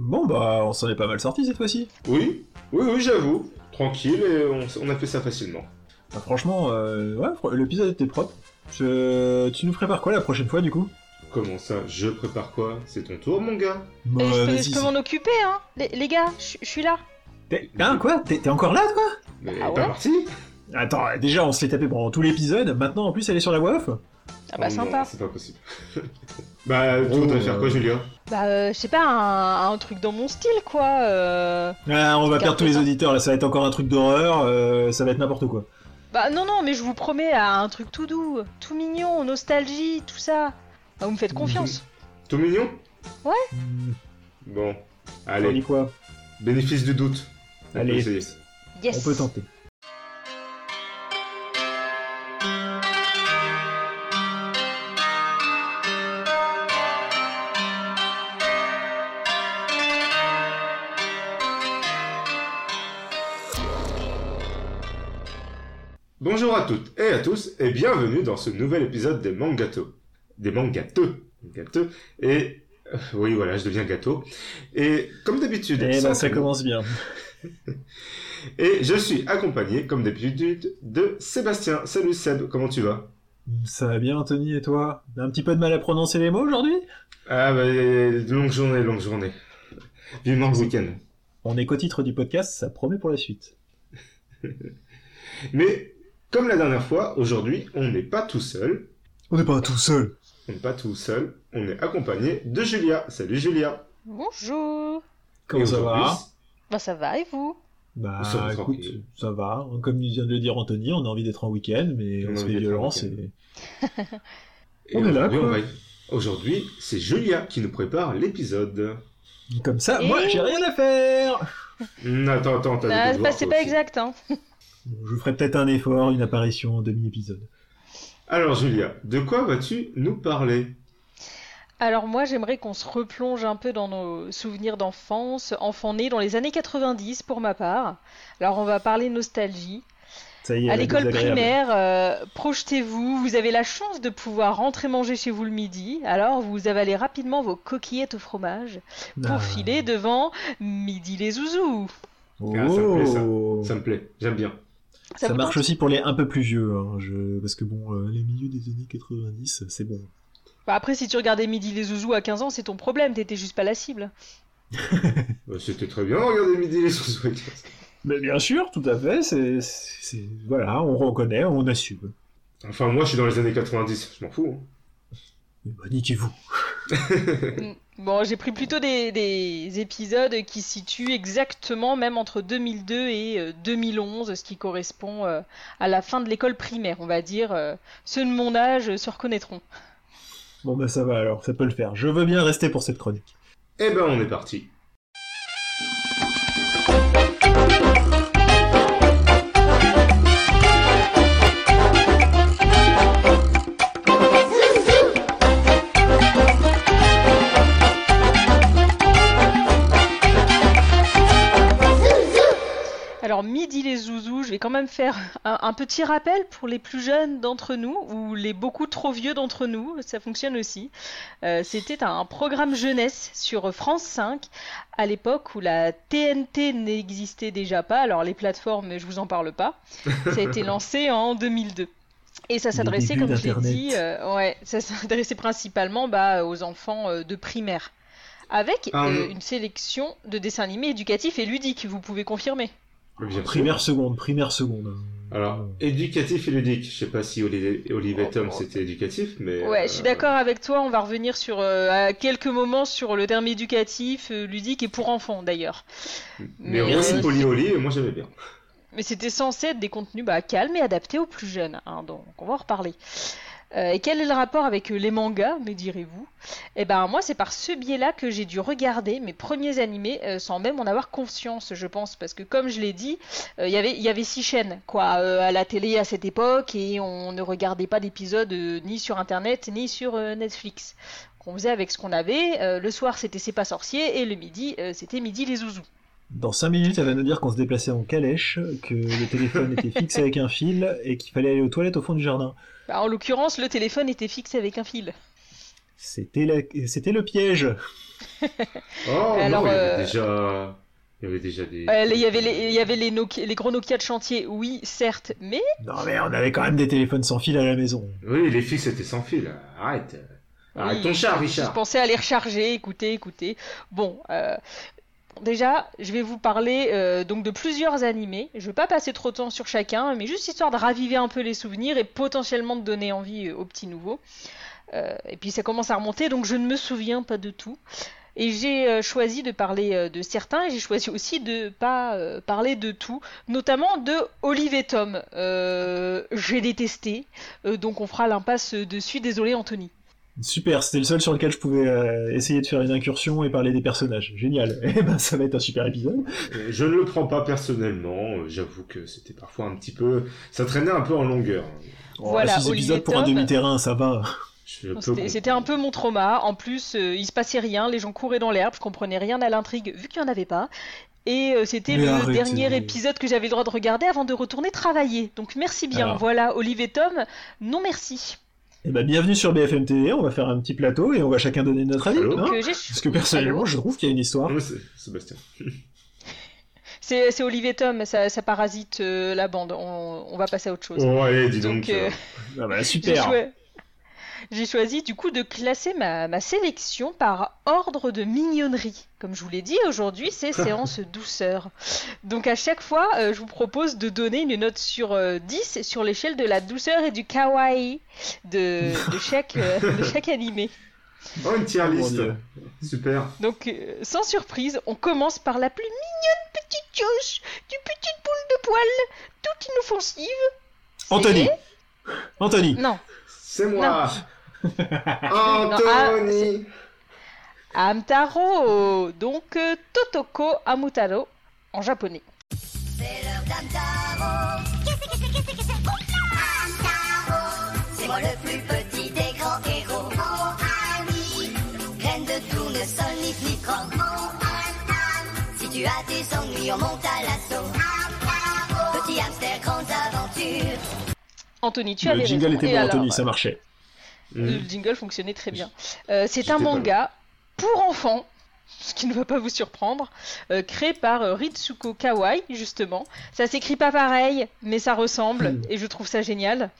Bon bah on s'en est pas mal sorti cette fois-ci. Oui, oui, oui, j'avoue. Tranquille et on, a fait ça facilement. Bah, franchement, euh, ouais, l'épisode était propre. Je- Tu nous prépares quoi la prochaine fois du coup? Comment ça Je prépare quoi? C'est ton tour, mon gars. Bah, je peux, m'en occuper, hein. Les, les gars, je suis là. T'es- Hein quoi? T'es t'es encore là toi? Mais Ah pas ouais? parti Attends, déjà on se l'est tapé pendant tout l'épisode, maintenant en plus elle est sur la voix off? Ah bah Oh sympa. C'est pas possible. bah, tu Oh, voudrais faire quoi, euh, Julia? Bah euh, je sais pas, un, un truc dans mon style quoi. euh. Ah, on va perdre tous les auditeurs, là ça va être encore un truc d'horreur, euh, ça va être n'importe quoi. Bah non non mais je vous promets à un truc tout doux, tout mignon, nostalgie, tout ça. Bah, vous me faites confiance. Tout mignon? Hmm, Bon, on allez, dit quoi? Bénéfice du doute. On peut Allez. essayer. Yes. On peut tenter. Bonjour à toutes et à tous et bienvenue dans ce nouvel épisode des Mangato. Des Mangateux. Mangateux. Et euh, oui, voilà, je deviens gâteau. Et comme d'habitude, Et sans bah ça commence bien. Et je suis accompagné, comme d'habitude, de Sébastien. Salut Seb, comment tu vas? Ça va bien Anthony et toi? T'as un petit peu de mal à prononcer les mots aujourd'hui? Ah bah, longue journée, longue journée. Vivement le week-end. On est qu'au titre du podcast, ça promet pour la suite. Mais, comme la dernière fois, aujourd'hui, on n'est pas tout seul. On n'est pas tout seul On n'est pas tout seul. On est accompagné de Julia. Salut Julia. Bonjour. Comment ça va? Bah ça va et vous? Bah Ça va écoute, tranquille. ça va. Comme vient de le dire Anthony, on a envie d'être en week-end, mais On on a se envie fait violence et... Et On est là, aujourd'hui, quoi. va- Aujourd'hui, c'est Julia qui nous prépare l'épisode. Comme ça, Et moi j'ai rien à faire Hmm, attends, attends, t'as Ah, des c'est pas, pas exact hein. Bon, Je ferai peut-être un effort, une apparition en demi-épisode. Alors Julia, de quoi vas-tu nous parler? Alors moi j'aimerais qu'on se replonge un peu dans nos souvenirs d'enfance, enfant né dans les années 90 pour ma part. Alors on va parler nostalgie. Ça y est, À l'école primaire, euh, projetez-vous, vous avez la chance de pouvoir rentrer manger chez vous le midi, alors vous avalez rapidement vos coquillettes au fromage pour Ah. filer devant Midi les zouzous. Oh. Ah, ça me plaît, Ça me plaît, j'aime bien. Ça, marche aussi pour les un peu plus vieux, hein, je... parce que bon, euh, les milieux des années 90, c'est bon. Bah, Après, si tu regardais Midi les zouzous à 15 ans, c'est ton problème, t'étais juste pas la cible. Euh, C'était très bien, regardez midi les sous Mais bien sûr, tout à fait, c'est... Voilà, on reconnaît, on assume. Enfin, moi, je suis dans les années 90, je m'en fous. hein. Mais bah, niquez-vous. Bon, j'ai pris plutôt des, des épisodes qui situent exactement même entre 2002 et euh, 2011, ce qui correspond euh, à la fin de l'école primaire, on va dire. euh, ceux de mon âge euh, se reconnaîtront. Bon bah ça va alors, ça peut le faire. Je veux bien rester pour cette chronique. Eh ben, on est parti. Midi les zouzous, je vais quand même faire un, un petit rappel pour les plus jeunes d'entre nous ou les beaucoup trop vieux d'entre nous, ça fonctionne aussi. Euh, C'était un programme jeunesse sur France 5 à l'époque où la TNT n'existait déjà pas, alors les plateformes, je vous en parle pas. Ça a été lancé en 2002. Et ça s'adressait, comme je l'ai dit, euh, ouais, ça s'adressait principalement bah, aux enfants euh, de primaire. Avec Ah, euh, une sélection de dessins animés éducatifs et ludiques, vous pouvez confirmer. Primaire seconde, primaire seconde. Alors, éducatif et ludique. Je sais pas si Oli- Olivier Oh, Tom c'était éducatif, mais. Ouais, euh, je suis d'accord avec toi. On va revenir sur euh, à quelques moments sur le terme éducatif, euh, ludique et pour enfants d'ailleurs. Mais Mais- Ronnie Poli Oli, moi j'aimais bien. Mais c'était censé être des contenus bah, calmes et adaptés aux plus jeunes. hein, donc on va en reparler. Euh, et quel est le rapport avec euh, les mangas, me direz-vous? Eh ben moi c'est par ce biais-là que j'ai dû regarder mes premiers animés euh, sans même en avoir conscience, je pense, parce que comme je l'ai dit, il y avait- six chaînes quoi à la télé à cette époque et on ne regardait pas d'épisodes ni sur internet ni sur Netflix. On faisait avec ce qu'on avait. le soir c'était C'est pas sorcier et le midi c'était Midi les zouzous. Dans 5 minutes, elle va nous dire qu'on se déplaçait en calèche, que le téléphone était fixe avec un fil et qu'il fallait aller aux toilettes au fond du jardin. Bah, en l'occurrence le téléphone était fixé avec un fil. C'était la- c'était le piège. Oh Alors, non, il y euh, avait déjà... Il y avait déjà des... Euh, Il y avait les, il y avait les, Nokia- les gros Nokia de chantier, oui, certes, mais Non mais on avait quand même des téléphones sans fil à la maison. Oui, les fixes étaient sans fil. Arrête. Arrête Oui, ton char, Je Richard. pensais à les recharger, écoutez, écoutez. Bon, euh, déjà, je vais vous parler euh, donc de plusieurs animés. Je vais pas passer trop de temps sur chacun, mais juste histoire de raviver un peu les souvenirs et potentiellement de donner envie euh, aux petits nouveaux. Euh, et puis ça commence à remonter, donc je ne me souviens pas de tout. Et j'ai choisi de parler de certains, et j'ai choisi aussi de pas euh, parler de tout, notamment de Olive Tom. J'ai détesté, donc on fera l'impasse dessus. Désolé Anthony. Super, c'était le seul sur lequel je pouvais euh, essayer de faire une incursion et parler des personnages. Génial. Eh ben ça va être un super épisode. Euh, Je ne le prends pas personnellement. euh, J'avoue que c'était parfois un petit peu... Ça traînait un peu en longueur. Oh, Voilà, six épisodes pour un demi-terrain, ça va. C'était- un peu mon trauma. En plus, euh, il se passait rien, les gens couraient dans l'herbe, je comprenais rien à l'intrigue vu qu'il n'y en avait pas. Et euh, c'était le arrêtez. dernier épisode que j'avais le droit de regarder avant de retourner travailler. Donc merci bien. Alors. Voilà, Olive et Tom, non merci. Eh ben bienvenue sur BFM TV, on va faire un petit plateau et on va chacun donner notre avis. Allô hein Parce que personnellement, je trouve qu'il y a une histoire. Non, mais c'est- Sébastien. C'est et Tom, ça, ça parasite euh, la bande. On, on va passer à autre chose. Oh, allez, dis donc. Donc, euh, Ah bah super. J'ai choisi du coup de classer ma, ma sélection par ordre de mignonnerie. Comme je vous l'ai dit, aujourd'hui c'est séance douceur. Donc à chaque fois, euh, je vous propose de donner une note sur euh, 10 sur l'échelle de la douceur et du kawaii de, de chaque, euh, de chaque animé. Oh, une tier Oh, mon list. Dieu. Super. Donc euh, sans surprise, on commence par la plus mignonne petite chose, du petite boule de poil, toute inoffensive. Anthony. Anthony. Non, C'est moi. ah, Anthony. Amtaro, donc euh, Totoko Amutaro en japonais. C'est l'heure d'Amtaro. Qu'est-ce que c'est, qu'est-ce que c'est Amtaro. C'est moi le plus petit des grands héros. Mon ami. Graine de tournesol, ni flicron. Mon ami. Si tu as des ennuis, on monte à l'assaut. Amtaro. Petit hamster, aventures. Anthony, tu Le avais jingle raison. était bon, alors, Anthony, ça marchait. Le Mm. jingle fonctionnait très bien. Euh, c'est un manga pour enfants, ce qui ne va pas vous surprendre, euh, créé par euh, Ritsuko Kawai, justement. Ça s'écrit pas pareil, mais ça ressemble, Hmm. et je trouve ça génial.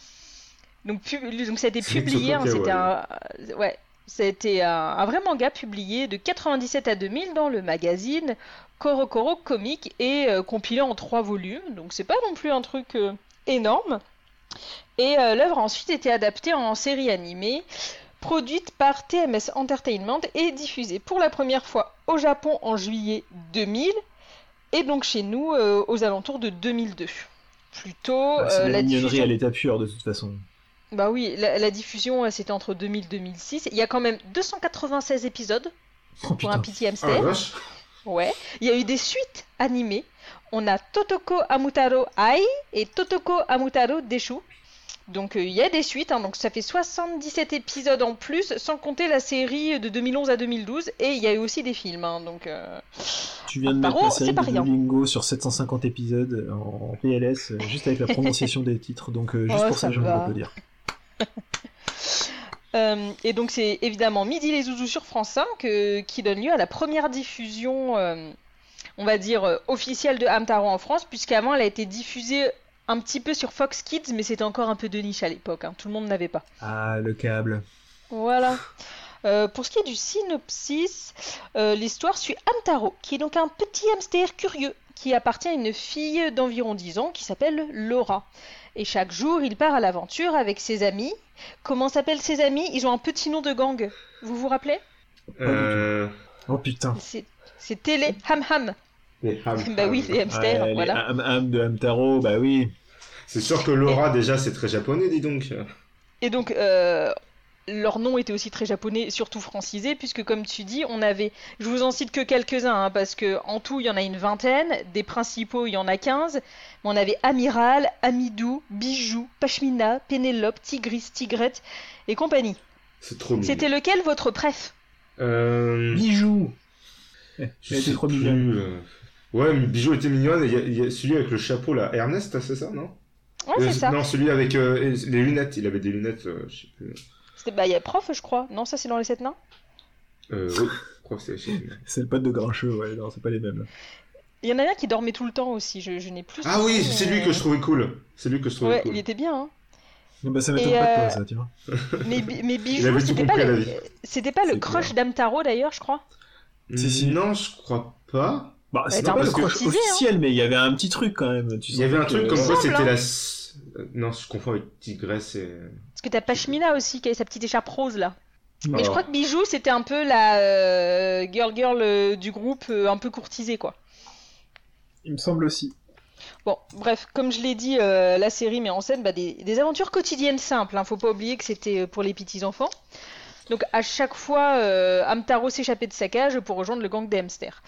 Donc, ça a été publié, hein, c'était un, ouais, c'était un, un vrai manga publié de 97 à 2000 dans le magazine Korokoro Comic et euh, compilé en trois volumes. Donc c'est pas non plus un truc euh, énorme. Et euh, l'œuvre a ensuite été adaptée en série animée, produite par TMS Entertainment et diffusée pour la première fois au Japon en juillet 2000 et donc chez nous euh, aux alentours de 2002. Plutôt Bah, euh, la, diffusion à l'état pur de toute façon. bah oui, la, la diffusion c'était entre 2000 et 2006. Il y a quand même 296 épisodes Oh pour un putain. Ah, hamster. vache. Ouais. Il y a eu des suites animées. On a Totoko Amutaro Ai et Totoko Amutaro Deshu. Donc euh, il y a des suites, hein, donc ça fait 77 épisodes en plus, sans compter la série de 2011 à 2012, et il y a eu aussi des films. hein, donc euh, Tu viens de mettre la série de rien. Duolingo sur 750 épisodes en PLS, euh, juste avec la prononciation des titres. Donc euh, juste Oh, pour ça ça, envie va. de dire. Euh, et donc c'est évidemment Midi les Zouzous sur France 5 euh, qui donne lieu à la première diffusion, euh, on va dire, euh, officielle de Hamtaro en France, puisqu'avant elle a été diffusée un petit peu sur Fox Kids, mais c'était encore un peu de niche à l'époque, hein, tout le monde n'avait pas. Ah, le câble. Voilà. Euh, pour ce qui est du synopsis, euh, l'histoire suit Hamtaro, qui est donc un petit hamster curieux qui appartient à une fille d'environ 10 ans qui s'appelle Laura. Et chaque jour, il part à l'aventure avec ses amis. Comment s'appellent ses amis? Ils ont un petit nom de gang. Vous vous rappelez? Euh... Oh putain. C'est- les Ham Ham. Ham- bah oui, les hamsters, Ouais, les voilà. Ham Ham de Hamtaro, bah oui. C'est sûr que Laura, déjà, c'est très japonais, dis donc. Et donc, euh, leur nom était aussi très japonais, surtout francisé, puisque comme tu dis, on avait, je vous en cite que quelques-uns, hein, parce que en tout, il y en a une vingtaine, des principaux, il y en a 15, mais on avait Amiral, Amidou, Bijou, Pashmina, Pénélope, Tigris, Tigrette et compagnie. C'est trop mignon. C'était lequel votre préf? Euh... Bijou. je Elle était sais trop euh. Ouais, mais Bijou était mignonne. et Il y, a- il y a celui avec le chapeau, là. Ernest, c'est ça, non? Ouais, Euh, c'est ça. Non, celui avec euh, les lunettes. Il avait des lunettes, euh, je sais plus. C'était bah il y a prof, je crois. Non, ça c'est dans les 7 nains? Euh, oui, prof, c'est C'est le pote de Grincheux, ouais, non, c'est pas les mêmes. Il y en a un qui dormait tout le temps aussi. Je, je n'ai plus. Ah oui, c'est mais- lui que je trouvais cool. C'est lui que je trouvais Ouais, cool. il était bien. Hein. Non, bah, ça m'étonne pas de toi, euh, ça, tu vois. Mais, mais Bijou, c'était pas, le... pas le crush clair. d'Amtaro d'ailleurs, je crois? Si, si. Non, je crois pas. Bah, c'est pas courtisé, hein. officiel, mais il y avait un petit truc quand même. Tu Il y avait un truc que- comme quoi c'était hein. la. Non, je confonds avec Tigresse et. Parce que t'as Pashmina aussi qui avait sa petite écharpe rose là. Mais je crois que Bijou c'était un peu la euh, girl girl euh, du groupe, euh, un peu courtisée quoi. Il me semble aussi. Bon, bref, comme je l'ai dit, euh, la série met en scène bah, des, des aventures quotidiennes simples. Hein. Faut pas oublier que c'était pour les petits enfants. Donc à chaque fois, euh, Amtaro s'échappait de sa cage pour rejoindre le gang des hamsters.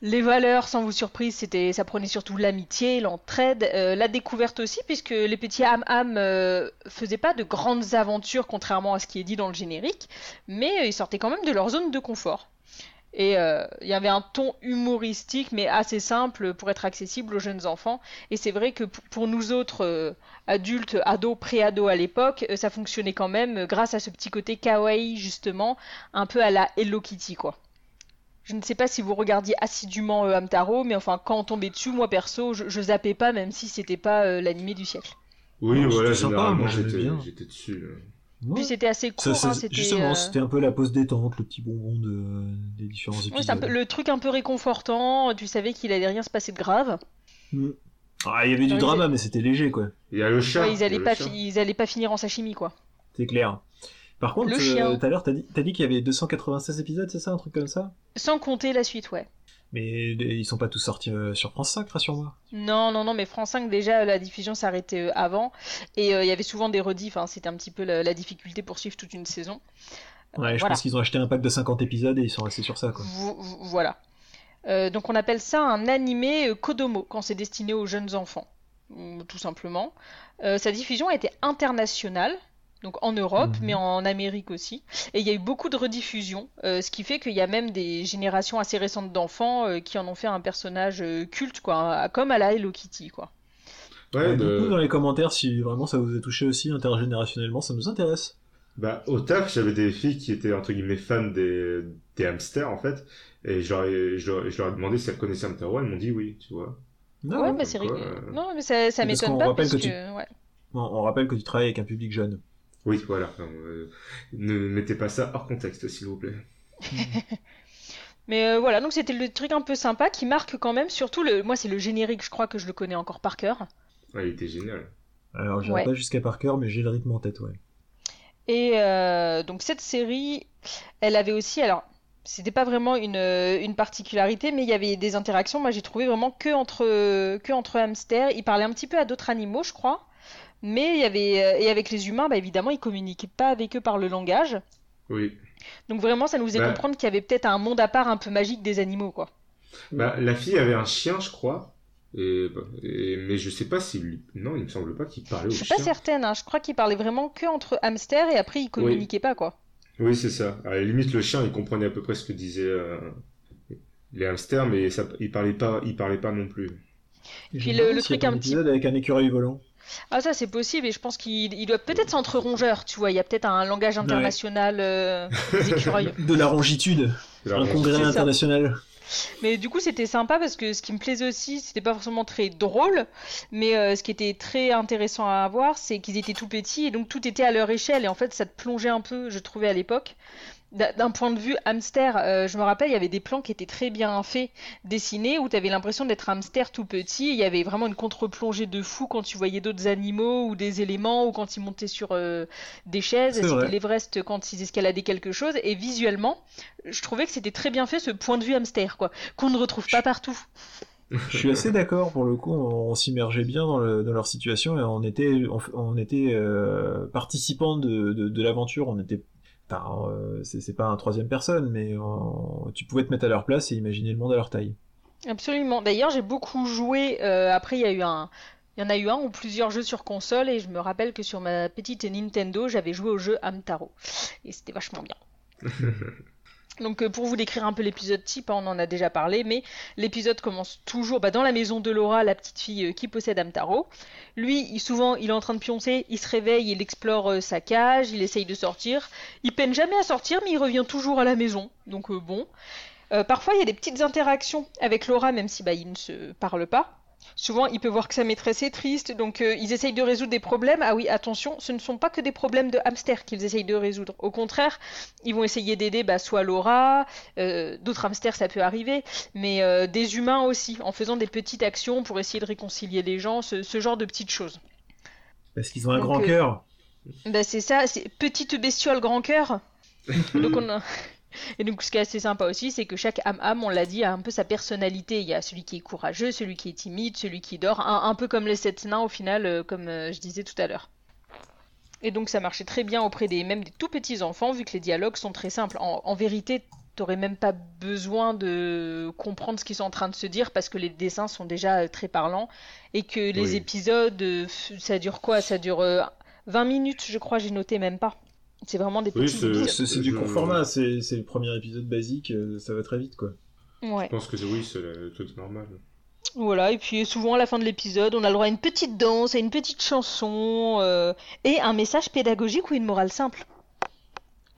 Les valeurs, sans vous surprise, c'était, ça prenait surtout l'amitié, l'entraide, euh, la découverte aussi, puisque les petits Ham Ham euh, faisaient pas de grandes aventures, contrairement à ce qui est dit dans le générique, mais euh, ils sortaient quand même de leur zone de confort. Et euh, il y avait un ton humoristique, mais assez simple pour être accessible aux jeunes enfants. Et c'est vrai que pour nous autres euh, adultes, ados, pré-ados à l'époque, euh, ça fonctionnait quand même euh, grâce à ce petit côté kawaii, justement, un peu à la Hello Kitty, quoi. Je ne sais pas si vous regardiez assidûment euh, Hamtaro, mais enfin, quand on tombait dessus, moi perso, je, je zappais pas, même si c'était pas euh, l'animé du siècle. Oui, Non, voilà, c'était sympa, moi, j'aimais j'étais bien. j'étais dessus. euh. Ouais. Puis c'était assez Ça, court, ça, hein, c'était. justement, euh, c'était un peu la pause détente, le petit bonbon de, des différents ouais, épisodes. c'est un peu le truc un peu réconfortant, tu savais qu'il allait rien se passer de grave. Mm. Ah, il y avait du drama, mais c'était léger, quoi. Il y a le chat. Ouais, il ils y a allaient le pas, chat. fi- ils allaient pas finir en sashimi, quoi. C'est clair. Par contre, euh, tout à l'heure, t'as dit, dit qu'il y avait 296 épisodes, c'est ça, un truc comme ça? Sans compter la suite, ouais. Mais euh, ils sont pas tous sortis euh, sur France 5, rassure-moi. Non, non, non, mais France 5, déjà, la diffusion s'arrêtait avant. Et euh, il y avait souvent des rediffs, hein, c'était un petit peu la, la difficulté pour suivre toute une saison. Euh, Ouais, je voilà. pense qu'ils ont acheté un pack de 50 épisodes et ils sont restés sur ça, quoi. Vo- vo- voilà. Euh, donc on appelle ça un animé Kodomo, quand c'est destiné aux jeunes enfants, tout simplement. Sa diffusion a été internationale, donc en Europe, Mhm. mais en Amérique aussi. Et il y a eu beaucoup de rediffusions, euh, ce qui fait qu'il y a même des générations assez récentes d'enfants euh, qui en ont fait un personnage euh, culte, quoi, comme à la Hello Kitty, quoi. Ouais, de- dites-nous dans les commentaires si vraiment ça vous a touché aussi intergénérationnellement, ça nous intéresse. Bah, au taf, j'avais des filles qui étaient entre guillemets fans des, des hamsters en fait, et je leur, ai, je, leur- je leur ai demandé si elles connaissaient Hamtaro, elles m'ont dit oui, tu vois. Ah ouais, bah c'est quoi, rigolo. euh, Non, mais ça, ça Parce m'étonne pas, rappelle que tu- ouais. On, on rappelle que tu travailles avec un public jeune. Oui, voilà. euh, ne mettez pas ça hors contexte, s'il vous plaît. Mais euh, voilà, donc c'était le truc un peu sympa qui marque quand même, surtout le... Moi, c'est le générique, je crois que je le connais encore par cœur. Ouais, il était génial. Alors, j'irai Ouais. pas jusqu'à par cœur, mais j'ai le rythme en tête, ouais. Et euh, donc cette série, elle avait aussi, alors c'était pas vraiment une, une particularité, mais il y avait des interactions. Moi j'ai trouvé vraiment que entre, que entre hamsters. Ils parlaient un petit peu à d'autres animaux, je crois. Mais il y avait, euh, et avec les humains, bah, évidemment, ils communiquaient pas avec eux par le langage. Oui. Donc vraiment, ça nous faisait Bah. comprendre qu'il y avait peut-être un monde à part un peu magique des animaux, quoi. Bah, la fille avait un chien, je crois. Et, bah, et- mais je sais pas si. Non, il me semble pas qu'il parlait au Je suis chien. pas certaine, hein. Je crois qu'ils parlaient vraiment que entre hamsters et après ils communiquaient pas, quoi. Oui, c'est ça. À la limite, le chien, il comprenait à peu près ce que disaient euh, les hamsters, mais ça, il parlait pas, il parlait pas non plus. Et Puis le- truc un un petit- épisode avec un écureuil volant. Ah ça c'est possible et je pense qu'il il doit peut-être être entre rongeurs, tu vois, il y a peut-être un langage international euh, des écureuils. De la la un congrès C'est ça. international. Mais du coup c'était sympa parce que ce qui me plaisait aussi, c'était pas forcément très drôle, mais euh, ce qui était très intéressant à voir, c'est qu'ils étaient tout petits et donc tout était à leur échelle et en fait ça te plongeait un peu, je trouvais à l'époque. D'un point de vue hamster, euh, je me rappelle, il y avait des plans qui étaient très bien faits, dessinés, où tu avais l'impression d'être hamster tout petit. Il y avait vraiment une contre-plongée de fou quand tu voyais d'autres animaux ou des éléments, ou quand ils montaient sur euh, des chaises. C'était l'Everest quand ils escaladaient quelque chose. Et visuellement, je trouvais que c'était très bien fait ce point de vue hamster, quoi, qu'on ne retrouve pas partout. Je suis assez d'accord, pour le coup, on, on s'immergeait bien dans, le- dans leur situation et on était, on, on était euh, participants de, de, de l'aventure. On était, enfin, euh, c'est c'est pas un troisième personne, mais tu pouvais te mettre à leur place et imaginer le monde à leur taille. Absolument. D'ailleurs, j'ai beaucoup joué. euh, après, il y a eu un. Il y en a eu un ou plusieurs jeux sur console et je me rappelle que sur ma petite Nintendo, j'avais joué au jeu Hamtaro. Et c'était vachement bien. Donc euh, pour vous décrire un peu l'épisode type, hein, on en a déjà parlé, mais l'épisode commence toujours bah, dans la maison de Laura, la petite fille euh, qui possède Amtaro. Lui, souvent, il est en train de pioncer, il se réveille, il explore euh, sa cage, il essaye de sortir. Il peine jamais à sortir, mais il revient toujours à la maison. Donc bon. Parfois, il y a des petites interactions avec Laura, même si bah, il ne se parle pas. Souvent, il peut voir que sa maîtresse est triste, donc euh, ils essayent de résoudre des problèmes. Ah oui, attention, ce ne sont pas que des problèmes de hamster qu'ils essayent de résoudre. Au contraire, ils vont essayer d'aider bah, soit Laura, euh, d'autres hamsters ça peut arriver, mais euh, des humains aussi, en faisant des petites actions pour essayer de réconcilier les gens, ce, ce genre de petites choses. Parce qu'ils ont un Donc, grand cœur. Bah c'est ça, c'est petite bestiole grand cœur. donc on a- Et donc ce qui est assez sympa aussi, c'est que chaque âme-âme, on l'a dit, a un peu sa personnalité. Il y a celui qui est courageux, celui qui est timide, celui qui dort, un, un peu comme les sept nains au final, euh, comme euh, je disais tout à l'heure. Et donc ça marchait très bien auprès des même des tout petits enfants, vu que les dialogues sont très simples. En, en vérité, t'aurais même pas besoin de comprendre ce qu'ils sont en train de se dire parce que les dessins sont déjà euh, très parlants et que les Oui. épisodes, ça dure quoi? Ça dure euh, 20 minutes, je crois, j'ai noté même pas. C'est vraiment des Oui, petits c'est- épisodes. C'est c'est du court format, c'est le premier épisode basique, euh, ça va très vite quoi. Ouais. Je pense que oui, c'est tout normal. Voilà, et puis souvent à la fin de l'épisode, on a le droit à une petite danse, à une petite chanson, euh, et un message pédagogique ou une morale simple.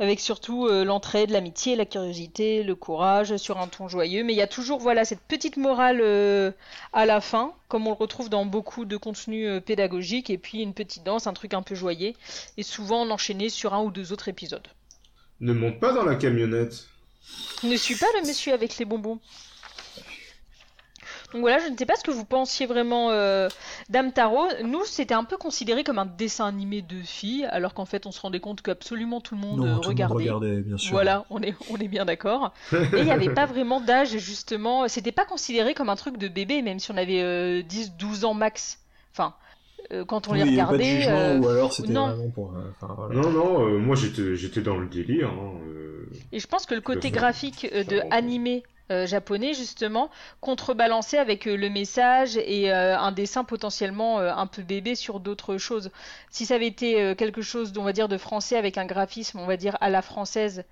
Avec surtout euh, l'entraide, l'amitié, la curiosité, le courage, sur un ton joyeux. Mais il y a toujours voilà, cette petite morale euh, à la fin, comme on le retrouve dans beaucoup de contenus euh, pédagogiques, et puis une petite danse, un truc un peu joyeux, et souvent enchaîné sur un ou deux autres épisodes. Ne monte pas dans la camionnette. Ne suis pas le monsieur avec les bonbons. Donc voilà, je ne sais pas ce que vous pensiez vraiment euh, d'Amtaro. Nous, c'était un peu considéré comme un dessin animé de filles, alors qu'en fait, on se rendait compte qu'absolument tout le monde Non, euh, tout le monde regardait. regardait, bien sûr. Voilà, on est, on est bien d'accord. Et il n'y avait pas vraiment d'âge, justement. C'était pas considéré comme un truc de bébé, même si on avait euh, 10, 12 ans max. Enfin, euh, quand on Oui, les il y avait pas de regardait. jugement, euh, ou alors c'était non. vraiment pour. euh, enfin, voilà. Non, non, euh, moi j'étais j'étais dans le délire. hein, euh. Et je pense que le côté graphique euh, de animé euh, japonais, justement, contrebalancé avec euh, le message et euh, un dessin potentiellement un peu bébé sur d'autres choses. Si ça avait été quelque chose, on va dire, de français avec un graphisme, on va dire, à la française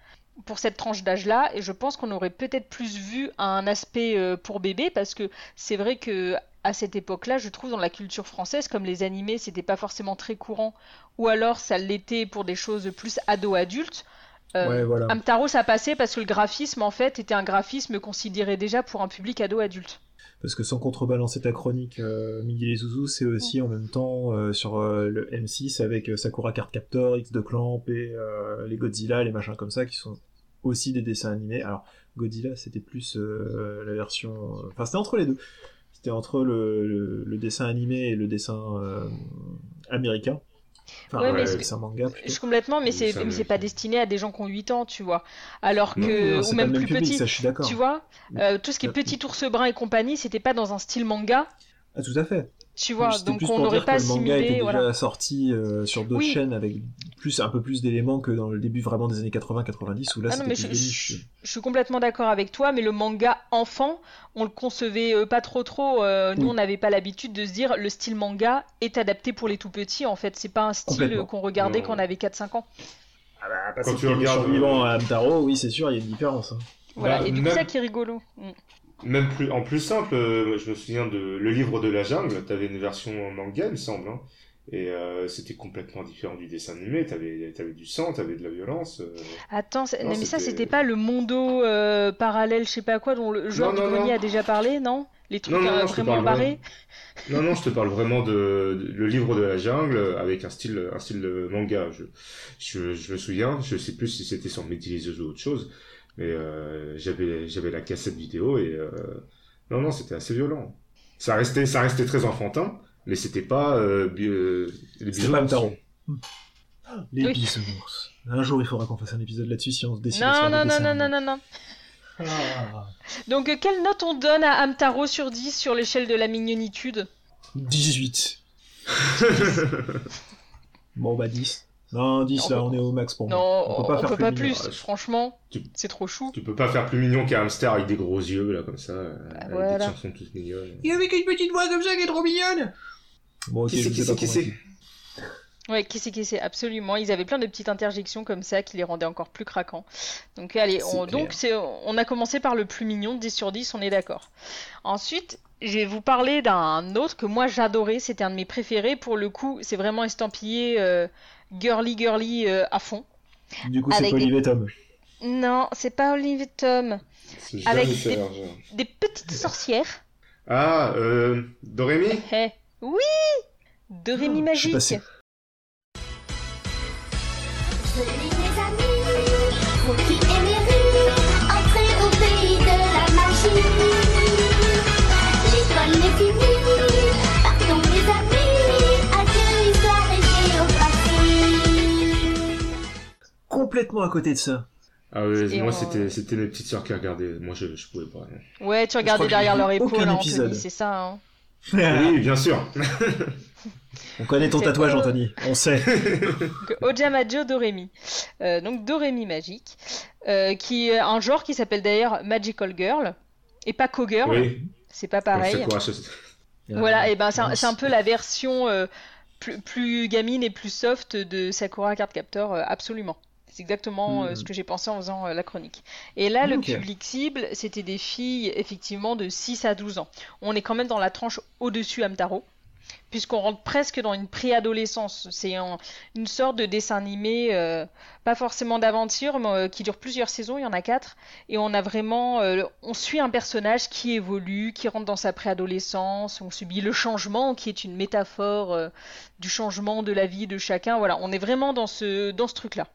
pour cette tranche d'âge-là, et je pense qu'on aurait peut-être plus vu un aspect pour bébé, parce que c'est vrai que à cette époque-là, je trouve dans la culture française, comme les animés, c'était pas forcément très courant, ou alors ça l'était pour des choses plus ado-adultes. Euh, Ouais, voilà. Amtaro, ça passait parce que le graphisme, en fait, était un graphisme considéré déjà pour un public ado-adulte. Parce que sans contrebalancer ta chronique, euh, Midi les Zouzous, c'est aussi en même temps euh, sur euh, le M6 avec euh, Sakura Card Captor, X de Clamp et les Godzilla, les machins comme ça, qui sont aussi des dessins animés. Alors, Godzilla, c'était plus la version... Enfin, c'était entre les deux. C'était entre le, le, le dessin animé et le dessin américain. Enfin, Ouais, ouais, mais c'est- dessin manga, plutôt. Je complètement, mais c'est mais pas destiné à des gens qui ont 8 ans, tu vois. Alors que Non, ou même plus public, petit, ça, je suis d'accord. tu vois. euh, tout ce qui est petit ours brun et compagnie, c'était pas dans un style manga, Ah, tout à fait. Tu vois. C'était Donc plus on pour n'aurait dire pas que le manga assimilé, était déjà voilà. sorti euh, sur d'autres Oui. chaînes avec plus un peu plus d'éléments que dans le début vraiment des années 80-90 où là Ah non, c'était mais plus je, je- suis complètement d'accord avec toi, mais le manga enfant, on le concevait euh, pas trop trop. euh, nous, Oui. on n'avait pas l'habitude de se dire le style manga est adapté pour les tout petits. En fait, c'est pas un style qu'on regardait Non. quand on avait 4-5 ans. Ah bah, parce Quand que tu regardes, euh, à Amtaro, oui c'est sûr, il y a une différence. hein. Voilà, Bah, et du coup, même- ça qui est rigolo. Même plus, en plus simple, euh, je me souviens de Le Livre de la Jungle, t'avais une version en manga, il me semble, hein, et euh, c'était complètement différent du dessin animé, t'avais avais du sang, t'avais de la violence. euh. Attends, Non, mais ça, c'était- pas le mondo euh, parallèle, je sais pas quoi, dont le joueur Non, grenier non. a déjà parlé, non? Les trucs Non, euh, vraiment barrés? Non, non, je te parle vraiment de, de- Le Livre de la Jungle, avec un style, un style de manga. Je, je, je me souviens, je sais plus si c'était sur Oiseaux ou autre chose, mais euh, j'avais j'avais la cassette vidéo et... Euh... Non, non, c'était assez violent. Ça restait, ça restait très enfantin, mais c'était pas... Euh, bi- euh, les pas Amtaro. dessous. Les Oui. bisounours. Un jour il faudra qu'on fasse un épisode là-dessus si on se décide à se Non, faire non, non, non, non, animés. non, non. Ah. Donc, quelle note on donne à Amtaro sur 10 sur l'échelle de la mignonitude? 18. Bon bah 10. Non, 10 On là peut- on est au max pour Non, moi. on peut pas, plus. plus, mignon. franchement, Tu- c'est trop chou. Tu peux pas faire plus mignon qu'un hamster avec des gros yeux, là, comme ça, euh, avec voilà. des chansons toutes mignonnes. Et avec une petite voix comme ça qui est trop mignonne Bon ok, Qui c'est, je qui sais c'est, pas qui c'est. Ouais, qui c'est qui c'est absolument. Ils avaient plein de petites interjections comme ça qui les rendaient encore plus craquants. Donc allez, C'est on, donc c'est, on a commencé par le plus mignon, 10 sur 10, on est d'accord. Ensuite, je vais vous parler d'un autre que moi j'adorais, c'était un de mes préférés. Pour le coup, c'est vraiment estampillé euh, girly girly euh, à fond. Du coup, c'est des- Olivier Tom. Non, c'est pas Olivier Tom. Avec des- petites sorcières. Ah, euh, Dorémy? Eh, oui De Rémi Oh, Magique. Complètement à côté de ça. Ah ouais, Et moi on- c'était c'était mes petites sœurs qui regardaient. Moi je, je pouvais pas. non. Ouais, tu regardais derrière leur épaule, aucun hein, épisode. Anthony, c'est ça. Hein. Oui, bien sûr. On connaît ton tatouage, Anthony. On sait. Donc, Ojamajo Doremi. Euh, donc Doremi magique, euh, qui est un genre qui s'appelle d'ailleurs Magical Girl et pas Co-Girl. Oui. C'est pas pareil. c'est courageux. Voilà, et ben c'est un, un peu la version euh, plus, plus gamine et plus soft de Sakura Card Captor, euh, absolument. C'est exactement euh, ce que j'ai pensé en faisant euh, la chronique. Et là, le public cible, c'était des filles effectivement de 6 à 12 ans. On est quand même dans la tranche au-dessus Amtaro, puisqu'on rentre presque dans une préadolescence. C'est un- une sorte de dessin animé, euh, pas forcément d'aventure, mais euh, qui dure plusieurs saisons, il y en a quatre. Et on a vraiment, euh, on suit un personnage qui évolue, qui rentre dans sa préadolescence, on subit le changement, qui est une métaphore du changement de la vie de chacun. Voilà, on est vraiment dans ce, dans ce truc-là.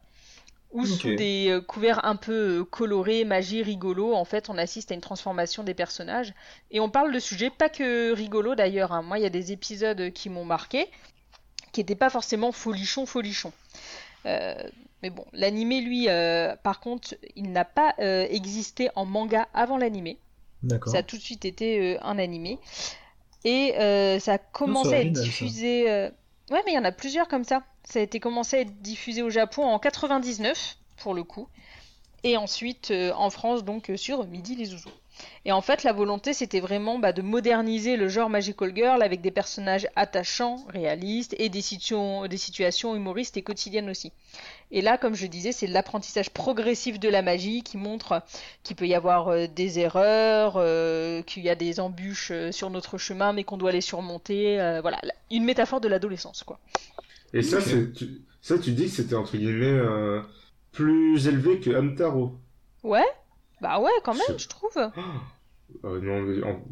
Ou sous des euh, couverts un peu euh, colorés, magie, rigolo, en fait, on assiste à une transformation des personnages. Et on parle de sujets pas que rigolos d'ailleurs. hein. Moi, il y a des épisodes qui m'ont marqué, qui n'étaient pas forcément folichon, folichon. Euh, mais bon, l'animé, lui, euh, par contre, il n'a pas euh, existé en manga avant l'animé. D'accord. Ça a tout de suite été euh, un animé. Et euh, ça a commencé à être diffusé. euh, Ouais, mais il y en a plusieurs comme ça. Ça a été commencé à être diffusé au Japon en 99, pour le coup. Et ensuite euh, en France, donc euh, sur Midi les Zouzous. Et en fait, la volonté, c'était vraiment bah, de moderniser le genre Magical Girl avec des personnages attachants, réalistes, et des, situ- des situations humoristes et quotidiennes aussi. Et là, comme je disais, c'est l'apprentissage progressif de la magie qui montre qu'il peut y avoir euh, des erreurs, qu'il y a des embûches sur notre chemin, mais qu'on doit les surmonter. voilà, une métaphore de l'adolescence, quoi. Et ça, c'est tu, ça, tu dis que c'était entre guillemets euh, plus élevé que Hamtaro. Ouais, bah ouais, quand même, je trouve. Euh, non, mais en-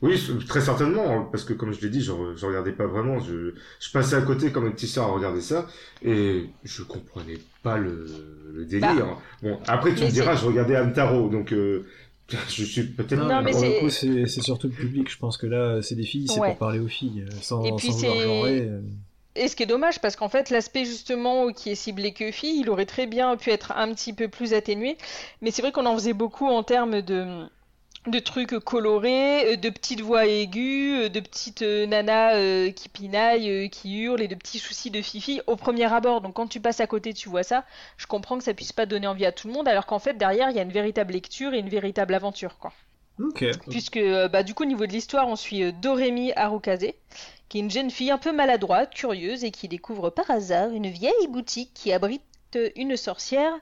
Oui, très certainement, hein, parce que comme je l'ai dit, je, je regardais pas vraiment. Je, je passais à côté comme une petite sœur à regarder ça, et je comprenais pas le, le délire. bon, après tu Bah, mais me diras, je regardais Hamtaro, donc euh, je suis peut-être. Non, Non, mais pour c'est- le coup, c'est c'est surtout le public. Je pense que là, c'est des filles, c'est Ouais. pour parler aux filles, euh, sans, Et puis sans vouloir c'est- genrer. Et ce qui est dommage, parce qu'en fait, l'aspect justement qui est ciblé que filles, il aurait très bien pu être un petit peu plus atténué. Mais c'est vrai qu'on en faisait beaucoup en termes de, de trucs colorés, euh, de petites voix aiguës, euh, de petites euh, nanas qui pinaillent, qui hurlent, et de petits soucis de fifi au premier abord. Donc quand tu passes à côté, tu vois ça. Je comprends que ça puisse pas donner envie à tout le monde, alors qu'en fait, derrière, il y a une véritable lecture et une véritable aventure, quoi. Ok. Puisque, bah, du coup, au niveau de l'histoire, on suit Doremi Harukaze, qui est une jeune fille un peu maladroite, curieuse, et qui découvre par hasard une vieille boutique qui abrite une sorcière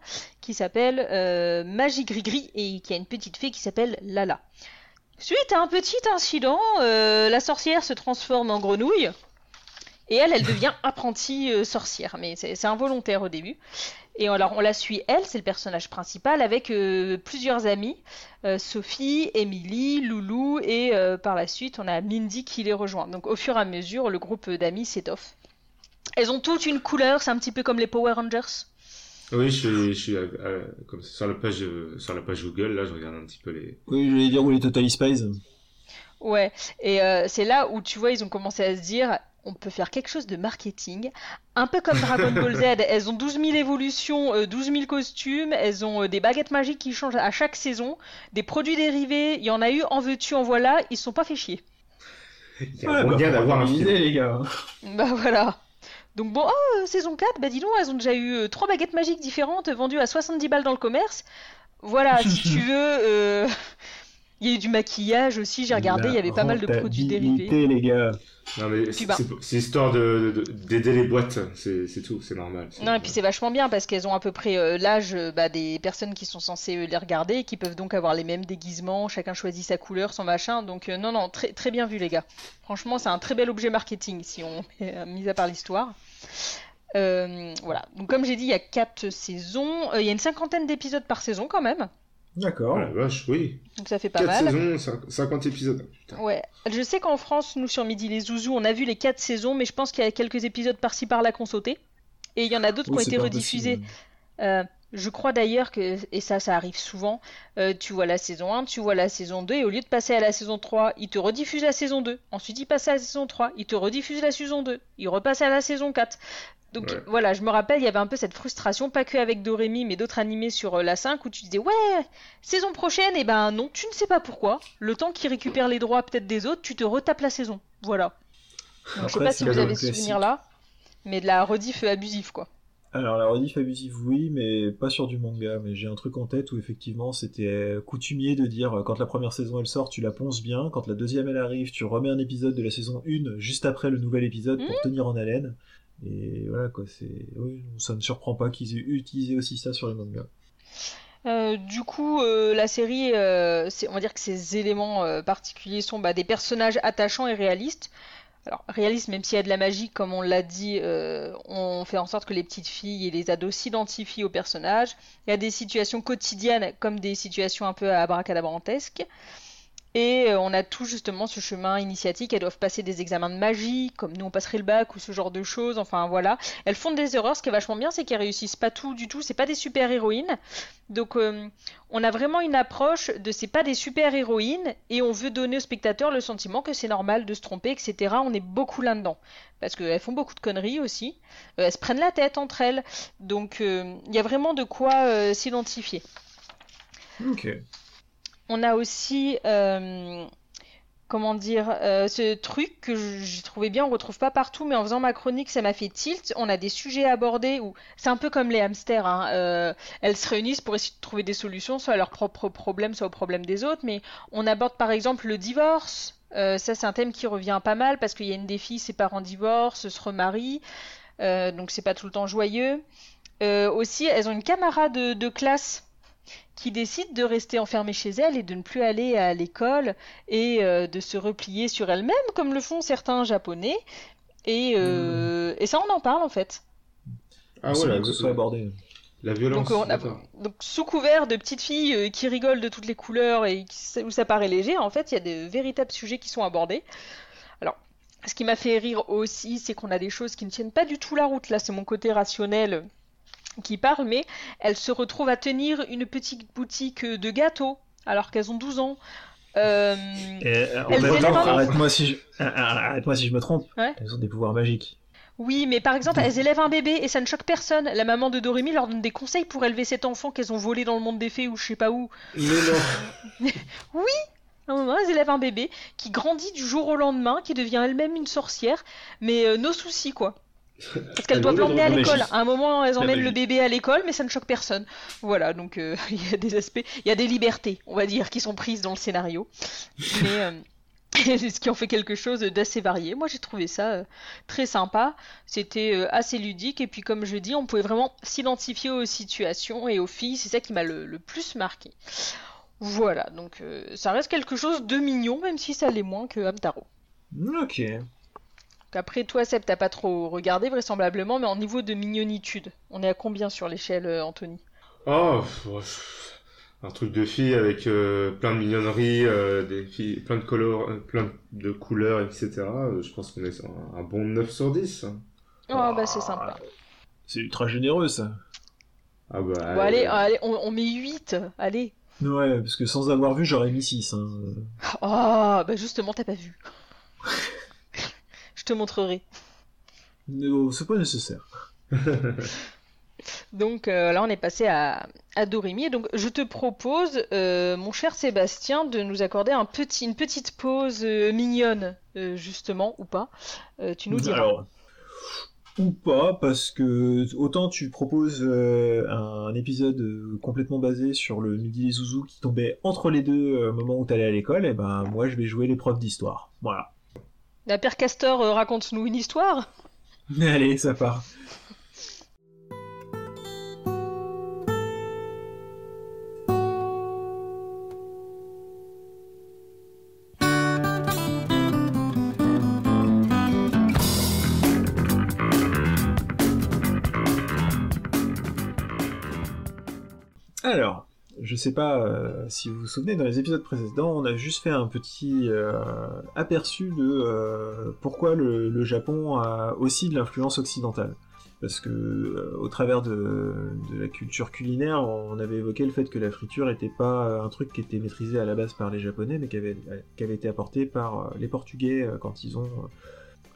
qui s'appelle euh, Magie Grigri et qui a une petite fille qui s'appelle Lala. Suite à un petit incident, euh, la sorcière se transforme en grenouille. Et elle, elle devient apprentie euh, sorcière, mais c'est involontaire au début. Et alors on la suit, elle, c'est le personnage principal, avec euh, plusieurs amis, euh, Sophie, Emily, Loulou, et euh, par la suite on a Mindy qui les rejoint. Donc au fur et à mesure, le groupe d'amis s'étoffe. Elles ont toutes une couleur, c'est un petit peu comme les Power Rangers. Oui, je suis, je suis comme ça, sur la page, sur la page Google, là, je regarde un petit peu les. Oui, j'allais dire, oui, les Total Spies. Ouais, et euh, c'est là où tu vois, ils ont commencé à se dire, on peut faire quelque chose de marketing, un peu comme Dragon Ball Z. Elles ont 12 000 évolutions, euh, 12 000 costumes, elles ont euh, des baguettes magiques qui changent à chaque saison, des produits dérivés, il y en a eu, en veux-tu, en voilà, ils se sont pas fait chier. Il y a Ouais, moyen bah, d'avoir un organiser, les gars. Bah voilà. Donc bon, oh, euh, saison 4, bah dis donc, elles ont déjà eu euh, trois baguettes magiques différentes vendues à 70 balles dans le commerce. Voilà, si tu veux, euh, Il y a eu du maquillage aussi, j'ai regardé, il y avait pas mal de produits dérivés. Les gars. Non, mais Puis c'est bah- c'est- c'est histoire de- de- d'aider les boîtes, c'est c'est tout, c'est normal. Non, et puis c'est vachement bien parce qu'elles ont à peu près euh, l'âge euh, bah, des personnes qui sont censées euh, les regarder et qui peuvent donc avoir les mêmes déguisements, chacun choisit sa couleur, son machin. Donc, euh, non, non, très, très bien vu, les gars. Franchement, c'est un très bel objet marketing si on mis à part l'histoire. Euh, voilà. Donc, comme j'ai dit, il y a quatre saisons. Euh, Il y a une cinquantaine d'épisodes par saison quand même. D'accord. La vache, oui. Donc, ça fait pas 4 mal. saisons, cinq- 50 épisodes. Putain. Ouais, je sais qu'en France, nous sur Midi les Zouzous, on a vu les quatre saisons, mais je pense qu'il y a quelques épisodes par-ci par-là qu'on sauté. Et il y en a d'autres Oui, qui ont été rediffusés. Euh, je crois d'ailleurs que, et ça, ça arrive souvent, euh, tu vois la saison 1, tu vois la saison 2, et au lieu de passer à la saison 3, ils te rediffusent la saison 2. Ensuite, ils passent à la saison 3, ils te rediffusent la saison 2. Ils repassent à la saison 4. Donc Ouais. voilà, je me rappelle, il y avait un peu cette frustration, pas que avec Doremi, mais d'autres animés sur euh, la 5, où tu disais, ouais, saison prochaine, et ben non, tu ne sais pas pourquoi. Le temps qu'ils récupèrent les droits peut-être des autres, tu te retapes la saison. Voilà. Donc, je sais Après, pas si vous avez ce classique. souvenir-là, mais de la rediff abusive, quoi. Alors la rediff abusive oui, mais pas sur du manga. Mais j'ai un truc en tête où effectivement c'était coutumier de dire euh, quand la première saison elle sort, tu la ponces bien. Quand la deuxième elle arrive, tu remets un épisode de la saison 1 juste après le nouvel épisode pour Mmh. tenir en haleine. Et voilà quoi, c'est oui, ça ne surprend pas qu'ils aient utilisé aussi ça sur les mangas. Euh, du coup, euh, la série, euh, c'est- on va dire que ses éléments euh, particuliers sont bah, des personnages attachants et réalistes. Alors, réalistes, même s'il y a de la magie, comme on l'a dit, euh, on fait en sorte que les petites filles et les ados s'identifient aux personnages. Il y a des situations quotidiennes comme des situations un peu abracadabrantesques. Et euh, on a tout justement ce chemin initiatique. Elles doivent passer des examens de magie, comme nous on passerait le bac ou ce genre de choses. Enfin voilà. Elles font des erreurs. Ce qui est vachement bien, c'est qu'elles réussissent pas tout du tout. C'est pas des super héroïnes. Donc euh, on a vraiment une approche de c'est pas des super héroïnes et on veut donner au spectateur le sentiment que c'est normal de se tromper, etc. On est beaucoup là-dedans. Parce qu'elles font beaucoup de conneries aussi. Euh, elles se prennent la tête entre elles. Donc il y a vraiment de quoi s'identifier. Ok. On a aussi, euh, comment dire, euh, ce truc que j'ai trouvé bien, on retrouve pas partout, mais en faisant ma chronique, ça m'a fait tilt. On a des sujets abordés où c'est un peu comme les hamsters, hein, euh, elles se réunissent pour essayer de trouver des solutions, soit à leurs propres problèmes, soit aux problèmes des autres. Mais on aborde par exemple le divorce. Ça, c'est un thème qui revient pas mal parce qu'il y a une des filles, ses parents divorcent, se remarient, donc c'est pas tout le temps joyeux. Aussi, elles ont une camarade de, de classe qui décide de rester enfermée chez elle et de ne plus aller à l'école et euh, de se replier sur elle-même comme le font certains japonais. Et, euh, et ça, on en parle en fait. Ah ouais, la, que ce soit abordé. la violence. Donc, on a- d'accord. donc sous couvert de petites filles euh, qui rigolent de toutes les couleurs et qui- où ça paraît léger, en fait, il y a de véritables sujets qui sont abordés. Alors, ce qui m'a fait rire aussi, c'est qu'on a des choses qui ne tiennent pas du tout la route. Là, c'est mon côté rationnel qui parle, mais elles se retrouvent à tenir une petite boutique de gâteaux alors qu'elles ont 12 ans. Euh, euh, arrête-moi si je... arrête-moi si je me trompe. Ouais. Elles ont des pouvoirs magiques. Oui, mais par exemple, elles élèvent un bébé et ça ne choque personne. La maman de Doremi leur donne des conseils pour élever cet enfant qu'elles ont volé dans le monde des fées ou je sais pas où. Mais non. À un moment, elles élèvent un bébé qui grandit du jour au lendemain, qui devient elle-même une sorcière, mais euh, nos soucis quoi. Parce qu'elles Elles doivent l'emmener à l'école. À un moment, elles emmènent le bébé à l'école, mais ça ne choque personne. Voilà, donc euh, il y a des aspects, il y a des libertés, on va dire, qui sont prises dans le scénario. Mais euh, ce qui en fait quelque chose d'assez varié. Moi, j'ai trouvé ça euh, très sympa. C'était euh, assez ludique, et puis comme je dis, on pouvait vraiment s'identifier aux situations et aux filles. C'est ça qui m'a le, le plus marqué. Voilà, donc euh, ça reste quelque chose de mignon, même si ça l'est moins que Hamtaro. Ok. Donc Après, toi, Seb, t'as pas trop regardé vraisemblablement, mais en niveau de mignonitude, on est à combien sur l'échelle, euh, Anthony? Oh, pff, un truc de filles avec euh, plein de mignonneries, euh, des filles, plein de couleurs, plein de couleurs, etc. Je pense qu'on est sur un, bon 9 sur 10. hein. Oh, bah c'est sympa. C'est ultra généreux ça. Ah bah. Bon, allez, euh, allez on, on met 8, allez. Ouais, parce que sans avoir vu, j'aurais mis 6. Hein. Oh, bah justement, t'as pas vu. Te montrerai. C'est pas nécessaire. Donc euh, là, on est passé à, à donc, je te propose, euh, mon cher Sébastien, de nous accorder un petit, une petite pause euh, mignonne, euh, justement, ou pas. Tu nous diras. Alors, ou pas, parce que autant tu proposes un, épisode complètement basé sur le Midi des Zouzous qui tombait entre les deux euh, moments où t'allais à l'école, et ben moi je vais jouer l'épreuve d'histoire. Voilà. La Père Castor, euh, raconte-nous une histoire. Mais allez, ça part. Sais pas euh, si vous vous souvenez, dans les épisodes précédents, on a juste fait un petit euh, aperçu de euh, pourquoi le, Japon a aussi de l'influence occidentale. Parce que au travers de, la culture culinaire, on avait évoqué le fait que la friture n'était pas un truc qui était maîtrisé à la base par les Japonais, mais qui avait, qui avait été apporté par les Portugais quand ils ont...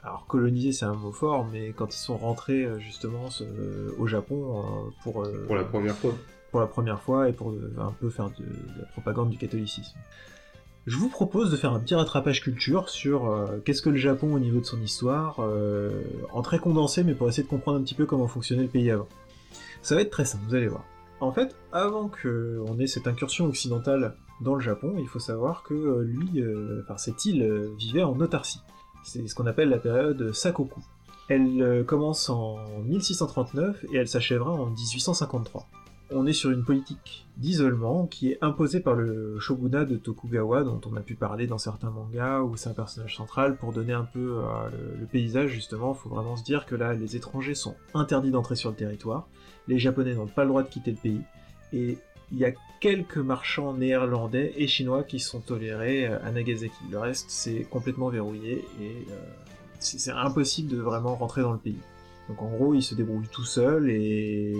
alors colonisé c'est un mot fort, mais quand ils sont rentrés justement au Japon pour, Pour la première fois. Pour la première fois et pour euh, un peu faire de, la propagande du catholicisme. Je vous propose de faire un petit rattrapage culture sur euh, qu'est-ce que le Japon au niveau de son histoire, euh, en très condensé, mais pour essayer de comprendre un petit peu comment fonctionnait le pays avant. Ça va être très simple, vous allez voir. En fait, avant qu'on ait cette incursion occidentale dans le Japon, il faut savoir que lui, enfin cette île vivait en autarcie. C'est ce qu'on appelle la période Sakoku. Elle commence en 1639 et elle s'achèvera en 1853 on est sur une politique d'isolement qui est imposée par le shogunat de Tokugawa, dont on a pu parler dans certains mangas, où c'est un personnage central pour donner un peu euh, le, paysage, justement. faut vraiment se dire que là, les étrangers sont interdits d'entrer sur le territoire, les japonais n'ont pas le droit de quitter le pays, et il y a quelques marchands néerlandais et chinois qui sont tolérés euh, à Nagasaki. Le reste, c'est complètement verrouillé, et euh, c'est impossible de vraiment rentrer dans le pays. Donc en gros, il se débrouille tout seul et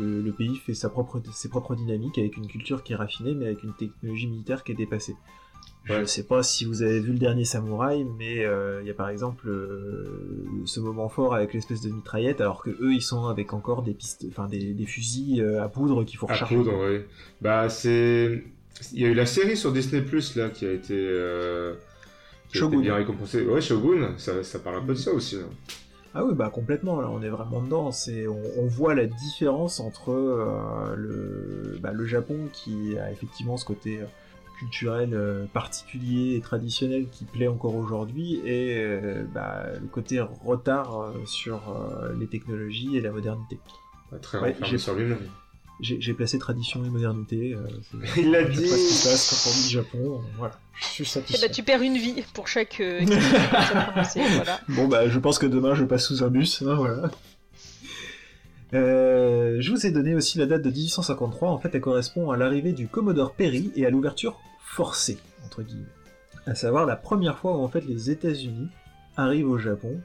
le, le pays fait sa propre, ses propres dynamiques avec une culture qui est raffinée mais avec une technologie militaire qui est dépassée. Je Ouais. sais pas si vous avez vu le dernier Samouraï, mais euh, il y a par exemple euh, ce moment fort avec l'espèce de mitraillette, alors que eux ils sont avec encore des pistes, enfin des, des fusils euh, à poudre qu'il faut À recharger. poudre, oui. Bah, c'est. Il y a eu la série sur Disney Plus là qui a été. euh, qui a été bien récompensée. Ouais, Shogun, ça, ça parle un peu de ça aussi. hein. Ah oui, bah complètement, là on est vraiment dedans. C'est, on, on voit la différence entre euh, le, bah, le Japon qui a effectivement ce côté euh, culturel euh, particulier et traditionnel qui plaît encore aujourd'hui et euh, bah, le côté retard sur les technologies et la modernité. Ouais, Très Ouais, j'ai- sur lui-même. J'ai, placé tradition et modernité. euh, Il l'a dit pas ce qui se passe quand on dit Japon. euh, voilà, je suis Eh satisfait. ben, tu perds une vie pour chaque euh, voilà. Bon bah je pense que demain je passe sous un bus, hein, voilà. Euh, je vous ai donné aussi la date de 1853, en fait elle correspond à l'arrivée du Commodore Perry et à l'ouverture forcée, entre guillemets. À savoir la première fois où en fait les États-Unis arrivent au Japon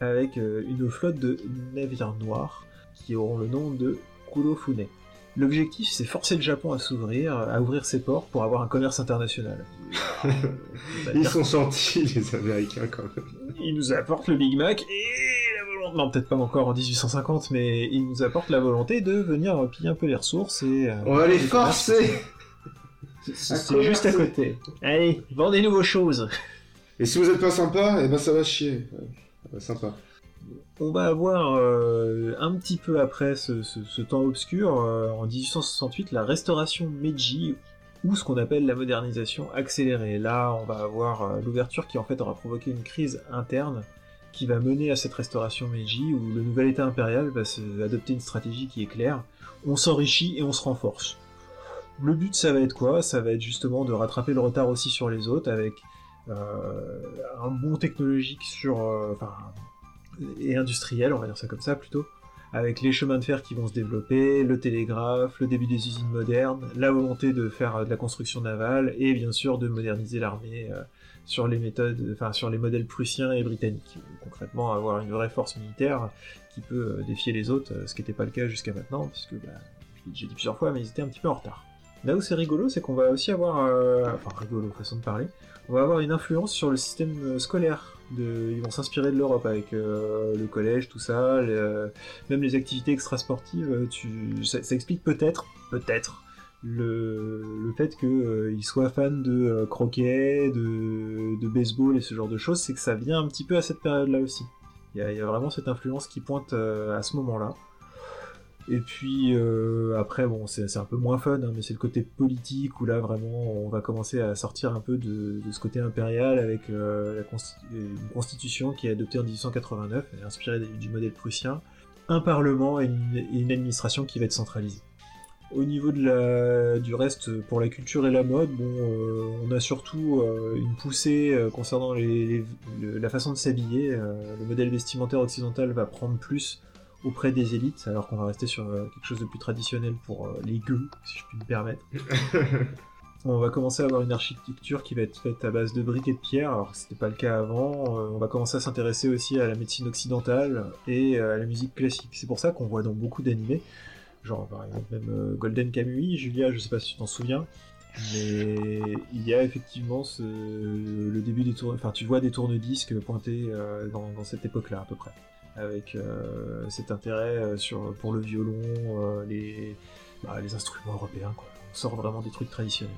avec euh, une flotte de navires noirs qui auront le nom de Kurofune. L'objectif c'est forcer le Japon à s'ouvrir, à ouvrir ses ports pour avoir un commerce international. Ils sont sentis, les Américains, quand même. il nous apporte le Big Mac et la volonté. Non, peut-être pas encore en 1850, mais il nous apporte la volonté de venir piller un peu les ressources et. euh, On va les forcer C'est juste à côté. Allez, vendez-nous vos choses. Et si vous êtes pas sympa, eh ben ça va chier. Ouais, ouais, sympa. On va avoir euh, un petit peu après ce, temps obscur, euh, en 1868, la restauration Meiji, ou ce qu'on appelle la modernisation accélérée. Là, on va avoir euh, l'ouverture qui en fait aura provoqué une crise interne qui va mener à cette restauration Meiji, où le nouvel État impérial va adopter une stratégie qui est claire. On s'enrichit et on se renforce. Le but, ça va être quoi? Ça va être justement de rattraper le retard aussi sur les autres avec un bon technologique sur, et industriel, on va dire ça comme ça plutôt, avec les chemins de fer qui vont se développer, le télégraphe, le début des usines modernes, la volonté de faire euh, de la construction navale et bien sûr de moderniser l'armée euh, sur les méthodes, enfin sur les modèles prussiens et britanniques. Concrètement, avoir une vraie force militaire qui peut euh, défier les autres, ce qui n'était pas le cas jusqu'à maintenant, puisque bah, déjà dit plusieurs fois, mais ils étaient un petit peu en retard. Là où c'est rigolo, c'est qu'on va aussi avoir, enfin rigolo façon de parler, on va avoir une influence sur le système scolaire. Ils vont s'inspirer de l'Europe avec euh, le collège, tout ça, le- même les activités extrasportives. euh, Tu, ça, explique peut-être, peut-être, le, fait qu'ils soient fans de euh, croquet, de, baseball et ce genre de choses, c'est que ça vient un petit peu à cette période-là aussi. Il y, a, vraiment cette influence qui pointe euh, à ce moment-là. Et puis euh, après, bon, c'est un peu moins fun, hein, mais c'est le côté politique où là vraiment on va commencer à sortir un peu de, ce côté impérial avec euh, la une constitution qui est adoptée en 1889, elle est inspirée du modèle prussien, un parlement et une, administration qui va être centralisée. Au niveau du reste, pour la culture et la mode, bon, euh, on a surtout une poussée concernant la façon de s'habiller. le modèle vestimentaire occidental va prendre plus auprès des élites, alors qu'on va rester sur euh, quelque chose de plus traditionnel pour euh, les gueux, si je puis me permettre. On va commencer à avoir une architecture qui va être faite à base de briques et de pierres, alors c'était pas le cas avant. Euh, on va commencer à s'intéresser aussi à la médecine occidentale et à la musique classique. C'est pour ça qu'on voit dans beaucoup d'animés, genre par exemple même Golden Kamuy, Julia, je sais pas si tu t'en souviens, mais il y a effectivement ce... le début des tourne... enfin tu vois des tourne-disques pointés dans, dans cette époque-là à peu près avec euh, cet intérêt euh, sur, pour le violon, euh, les, bah, les instruments européens. Quoi. On sort vraiment des trucs traditionnels.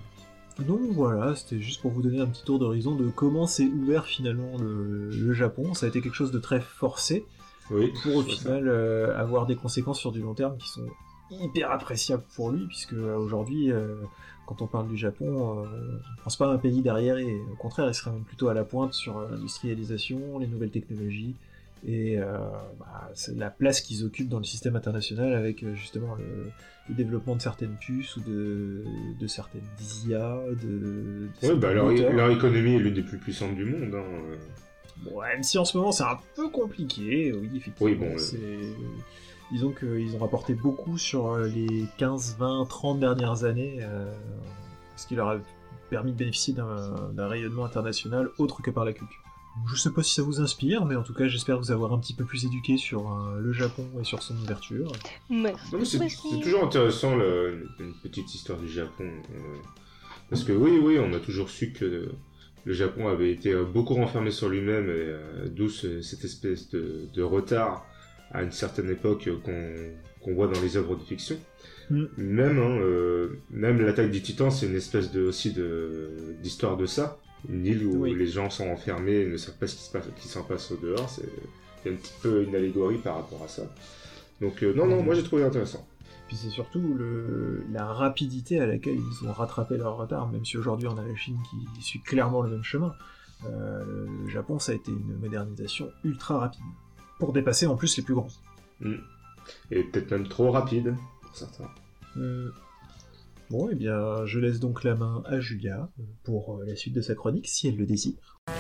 Donc voilà, c'était juste pour vous donner un petit tour d'horizon de comment s'est ouvert finalement le, le Japon. Ça a été quelque chose de très forcé Oui. pour au final euh, avoir des conséquences sur du long terme qui sont hyper appréciables pour lui, puisque aujourd'hui, euh, quand on parle du Japon, euh, on pense pas à un pays derrière, et au contraire, il serait même plutôt à la pointe sur l'industrialisation, les nouvelles technologies, et euh, bah, c'est la place qu'ils occupent dans le système international avec euh, justement le, le développement de certaines puces ou de, de certaines IA, de, de Ouais, certains bah, leur, économie est l'une des plus puissantes du monde. Hein. Bon, même si en ce moment c'est un peu compliqué, oui, effectivement. Oui, bon, euh. Disons qu'ils ont rapporté beaucoup sur euh, les 15, 20, 30 dernières années, euh, ce qui leur a permis de bénéficier d'un d'un rayonnement international autre que par la culture. Je sais pas si ça vous inspire, mais en tout cas j'espère vous avoir un petit peu plus éduqué sur euh, le Japon et sur son ouverture. Merci. Non, c'est Merci. c'est toujours intéressant le- une petite histoire du Japon. euh, parce que oui, oui, on a toujours su que le Japon avait été euh, beaucoup renfermé sur lui-même, et euh, d'où ce- cette espèce de, de retard à une certaine époque qu'on qu'on voit dans les œuvres de fiction. Mm. Même, hein, euh, même l'attaque des Titans, c'est une espèce de aussi de d'histoire de ça. Une île où Oui. les gens sont enfermés et ne savent pas ce qui se passe, qui s'en passe au dehors. C'est il y a un petit peu une allégorie par rapport à ça. Donc euh, non, non, moi j'ai trouvé intéressant. Puis c'est surtout le, la rapidité à laquelle ils ont rattrapé leur retard, même si aujourd'hui on a la Chine qui suit clairement le même chemin. Euh, le Japon, ça a été une modernisation ultra rapide, pour dépasser en plus les plus grands. Mm. Et peut-être même trop rapide pour certains. Euh, Bon, eh bien, je laisse donc la main à Julia pour euh, la suite de sa chronique, si elle le désire.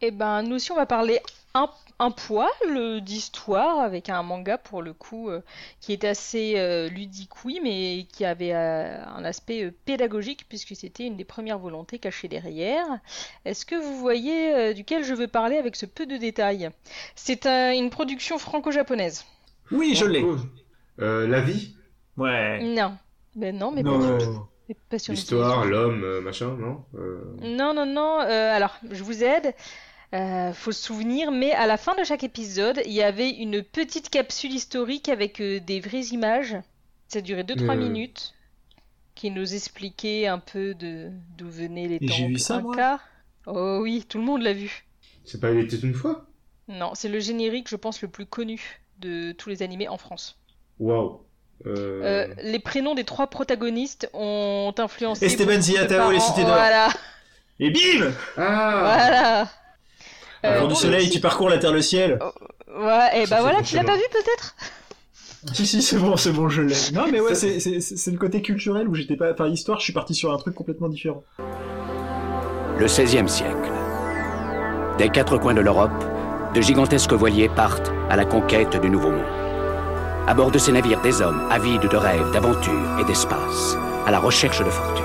Eh ben, nous aussi, on va parler un, un poil euh, d'histoire avec un manga pour le coup euh, qui est assez euh, ludique, oui, mais qui avait euh, un aspect euh, pédagogique puisque c'était une des premières volontés cachées derrière. Est-ce que vous voyez euh, duquel je veux parler avec ce peu de détails? C'est un- une production franco-japonaise. Oui, je l'ai la vie, Ouais Non. Ben non, mais pas, Non. pas les l'histoire, l'homme, machin, non? Euh, Non, non, non. euh, alors, je vous aide. Euh, faut se souvenir, mais à la fin de chaque épisode, il y avait une petite capsule historique avec euh, des vraies images. Ça durait 2-3 Euh. minutes, qui nous expliquait un peu de d'où venaient les Et j'ai vu ça, moi. Oh oui, tout le monde l'a vu. C'est pas Il était une fois? Non, c'est le générique, je pense, le plus connu de tous les animés en France. Waouh euh... Les prénoms des trois protagonistes ont influencé. Esteban Ziatao et les. Cités d'Or. Voilà, Et bim Ah voilà. Au Euh, jour du bon, soleil, le- tu parcours la terre, le ciel Ouais, et Ça, bah voilà, tu l'as pas vu peut-être? Si, si, c'est bon, c'est bon, je l'ai. Non, mais ouais, c'est c'est- c'est le côté culturel où j'étais pas... Enfin, histoire, je suis parti sur un truc complètement différent. Le XVIe siècle. Des quatre coins de l'Europe, de gigantesques voiliers partent à la conquête du Nouveau Monde. À bord de ces navires, des hommes avides de rêves, d'aventures et d'espace, à la recherche de fortune.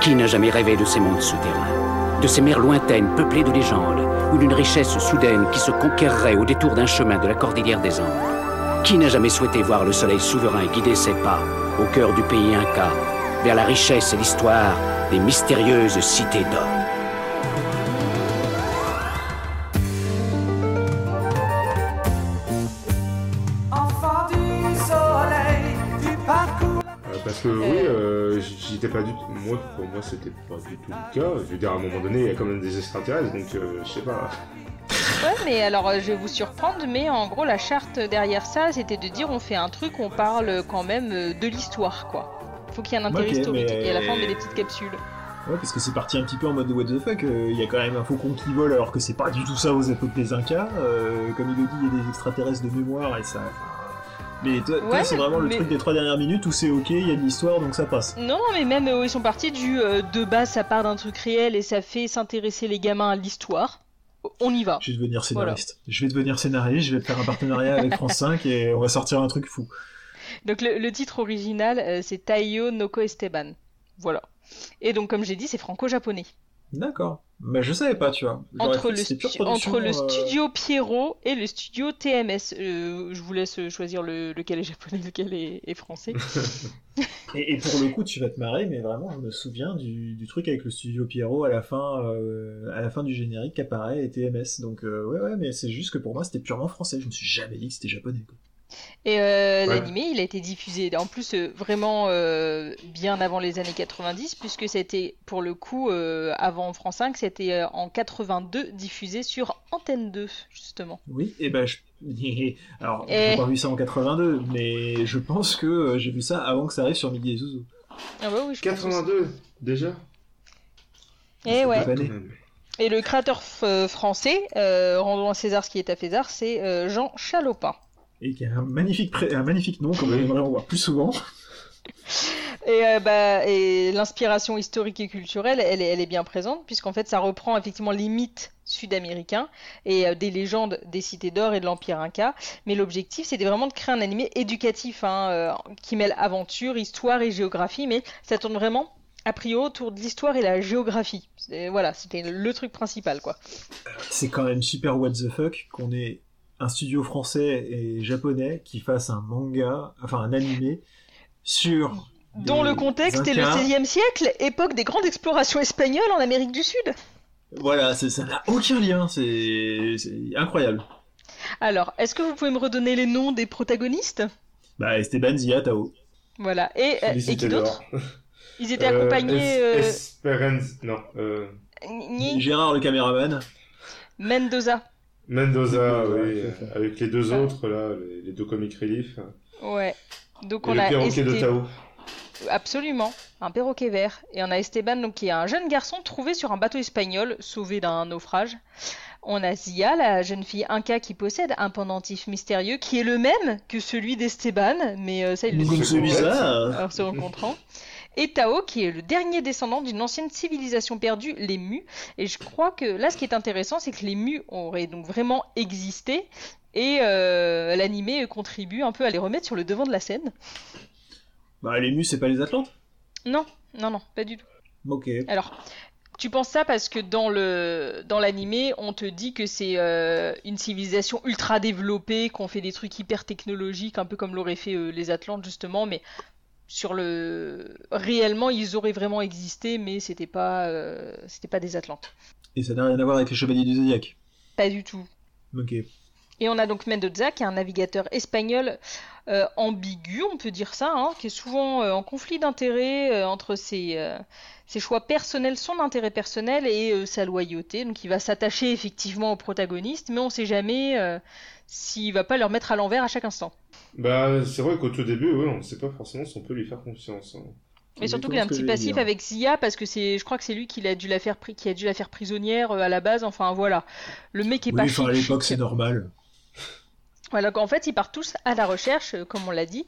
Qui n'a jamais rêvé de ces mondes souterrains, de ces mers lointaines peuplées de légendes, ou d'une richesse soudaine qui se conquerrait au détour d'un chemin de la cordillère des Andes. Qui n'a jamais souhaité voir le soleil souverain guider ses pas au cœur du pays Inca, vers la richesse et l'histoire des mystérieuses cités d'or? Pas du tout. Moi, pour moi, c'était pas du tout le cas. Je veux dire, à un moment donné, il y a quand même des extraterrestres, donc euh, je sais pas. Ouais, mais alors euh, je vais vous surprendre, mais en gros la charte derrière ça, c'était de dire on fait un truc, on parle quand même euh, de l'histoire, quoi. Faut qu'il y ait un intérêt historique. mais- Et à la fin on met des petites capsules. Ouais, parce que c'est parti un petit peu en mode what the fuck. euh, Il y a quand même un faucon qui vole alors que c'est pas du tout ça aux époques des Incas. euh, comme il le dit, il y a des extraterrestres de mémoire et ça. Mais toi, c'est vraiment le mais- truc des trois dernières minutes où c'est ok, il y a de l'histoire donc ça passe. Non, non, mais même euh, ils sont partis du euh, de base, ça part d'un truc réel et ça fait s'intéresser les gamins à l'histoire. On y va. Je vais devenir scénariste. Je vais devenir scénariste, je vais faire un partenariat avec France 5 et on va sortir un truc fou. Donc le, le titre original, euh, c'est Taiyo Noko Esteban. Voilà. Et donc comme j'ai dit, c'est franco-japonais. D'accord. Mais je savais pas, tu vois. Entre le, stu- entre le euh, studio Pierrot et le studio TMS. Euh, je vous laisse choisir le, lequel est japonais, lequel est, est français. Et, et pour le coup, tu vas te marrer, mais vraiment, je me souviens du, du truc avec le studio Pierrot à la fin, euh, à la fin du générique qu'apparaît et TMS. Donc euh, ouais, ouais, mais c'est juste que pour moi, c'était purement français. Je me suis jamais dit que c'était japonais. Quoi. Et euh, Ouais. l'animé, il a été diffusé en plus euh, vraiment euh, bien avant les années 90, puisque c'était pour le coup, euh, avant France 5, c'était euh, en 82 diffusé sur Antenne 2, justement. Oui, et ben je. Alors, Et- j'ai pas vu ça en 82, mais je pense que j'ai vu ça avant que ça arrive sur Midi et Zouzou. Ah bah oui, je pense aussi. 82 déjà? Et ouais. Quand même. Et le créateur français, euh, rendons à César ce qui est à César, c'est euh, Jean Chalopin. Et qui a un magnifique, pré- un magnifique nom, comme on aimerait en voir plus souvent. Et, euh, bah, et l'inspiration historique et culturelle, elle, est- elle est bien présente, puisqu'en fait, ça reprend effectivement les mythes sud-américains et euh, des légendes des cités d'or et de l'Empire Inca. Mais l'objectif, c'était vraiment de créer un animé éducatif, hein, euh, qui mêle aventure, histoire et géographie, mais ça tourne vraiment a priori autour de l'histoire et la géographie. Voilà, c'était le truc principal, quoi. C'est quand même super what the fuck qu'on ait un studio français et japonais qui fasse un manga, enfin un animé, sur. Dont le contexte est le Incas. XVIe siècle, époque des grandes explorations espagnoles en Amérique du Sud. Voilà, c'est- ça n'a aucun lien, c'est incroyable. Alors, est-ce que vous pouvez me redonner les noms des protagonistes? Bah, Esteban Zia Tao. Voilà. Et, euh, et qui d'autre? Ils étaient Euh, accompagnés Es- euh, non, euh, Ni- Gérard le caméraman. Mendoza. Mendoza, oui, avec les deux autres là, les, les deux comic relief, Ouais. Donc et on le a perroquet de Esté- Tao. Absolument, un perroquet vert. Et on a Esteban, donc, qui est un jeune garçon trouvé sur un bateau espagnol, sauvé d'un naufrage. On a Zia, la jeune fille inca qui possède un pendentif mystérieux qui est le même que celui d'Esteban, mais euh, ça il le Comme sait c'est celui bête. ça. en se rencontrant. Et Tao, qui est le dernier descendant d'une ancienne civilisation perdue, les Mu. Et je crois que là, ce qui est intéressant, c'est que les Mu auraient donc vraiment existé. Et euh, l'animé contribue un peu à les remettre sur le devant de la scène. Bah, les mus, c'est pas les Atlantes? Non, non, non, pas du tout. Ok. Alors, tu penses ça parce que dans le dans l'animé, on te dit que c'est euh, une civilisation ultra développée, qu'on fait des trucs hyper technologiques, un peu comme l'auraient fait euh, les Atlantes justement, mais sur le réellement, ils auraient vraiment existé, mais c'était pas euh, c'était pas des Atlantes. Et ça n'a rien à voir avec les Chevaliers du Zodiac. Pas du tout. Ok. Et on a donc Mendoza, qui est un navigateur espagnol euh, ambigu, on peut dire ça, hein, qui est souvent euh, en conflit d'intérêts entre ses, ses choix personnels, son intérêt personnel et sa loyauté. Donc il va s'attacher effectivement aux protagonistes, mais on sait jamais s'il va pas leur mettre à l'envers à chaque instant. Bah, c'est vrai qu'au tout début, ouais, on ne sait pas forcément si on peut lui faire confiance. hein. Mais surtout qu'il a un petit passif avec Zia parce que c'est, je crois que c'est lui qui a dû la faire, pri- qui a dû la faire prisonnière euh, à la base. Enfin voilà, le mec est Oui, pas enfin, à l'époque, c'est normal. Voilà, qu'en fait, ils partent tous à la recherche, euh, comme on l'a dit,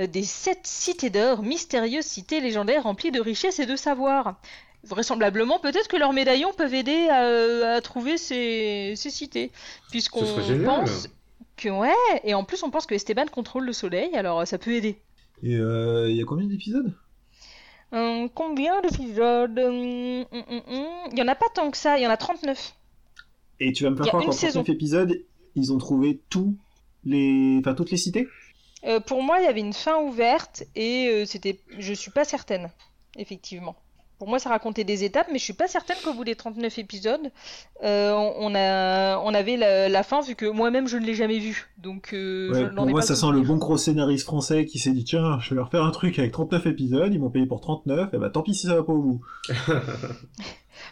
euh, des sept cités d'or, mystérieuses cités légendaires remplies de richesses et de savoir. Vraisemblablement, peut-être que leurs médaillons peuvent aider à, à trouver ces, ces cités, puisqu'on Ce serait génial. pense que ouais, et en plus on pense que Esteban contrôle le soleil, alors euh, ça peut aider. Et euh, il y a combien d'épisodes? Hum, combien d'épisodes? Hum, hum, hum. Il y en a pas tant que ça, il y en a 39. Et tu vas me faire croire qu'en 39 saison. épisodes, ils ont trouvé tous les... enfin, toutes les cités? Euh, pour moi, il y avait une fin ouverte et euh, c'était, je suis pas certaine, effectivement. Pour moi, ça racontait des étapes, mais je suis pas certaine qu'au bout des 39 épisodes, euh, on, a, on avait la, la fin, vu que moi-même je ne l'ai jamais vu. Donc, euh, Ouais, je n'en pour ai moi, pas ça sent le bon gros scénariste français qui s'est dit tiens, je vais leur faire un truc avec 39 épisodes, ils m'ont payé pour 39, et bah tant pis si ça va pas au bout.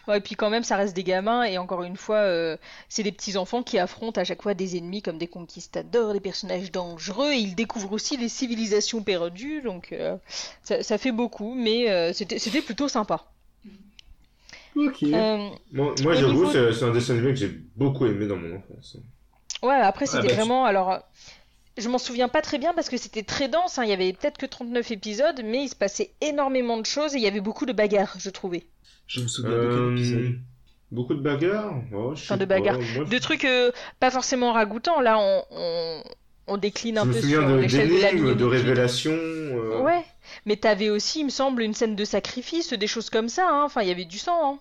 Ouais, et puis quand même, ça reste des gamins, et encore une fois, euh, c'est des petits enfants qui affrontent à chaque fois des ennemis comme des conquistadors, des personnages dangereux, et ils découvrent aussi les civilisations perdues, donc euh, ça, ça fait beaucoup, mais euh, c'était plutôt sympa. Ok. Euh, Moi, moi j'avoue, niveau- c'est un dessin animé que j'ai beaucoup aimé dans mon enfance. Ouais, après c'était bah, tu- vraiment. Alors, je m'en souviens pas très bien parce que c'était très dense. hein, Il y avait peut-être que 39 épisodes, mais il se passait énormément de choses et il y avait beaucoup de bagarres, je trouvais. Je me souviens de quel Euh, épisode. beaucoup de bagarres oh, Enfin, de bagarres. moi, De trucs euh, pas forcément ragoûtants. Là, on, on, on décline Je un me peu souviens sur de l'échelle de la de mignonitude. révélations. euh, Ouais, mais t'avais aussi, il me semble, une scène de sacrifice, des choses comme ça. hein. Enfin, il y avait du sang. hein.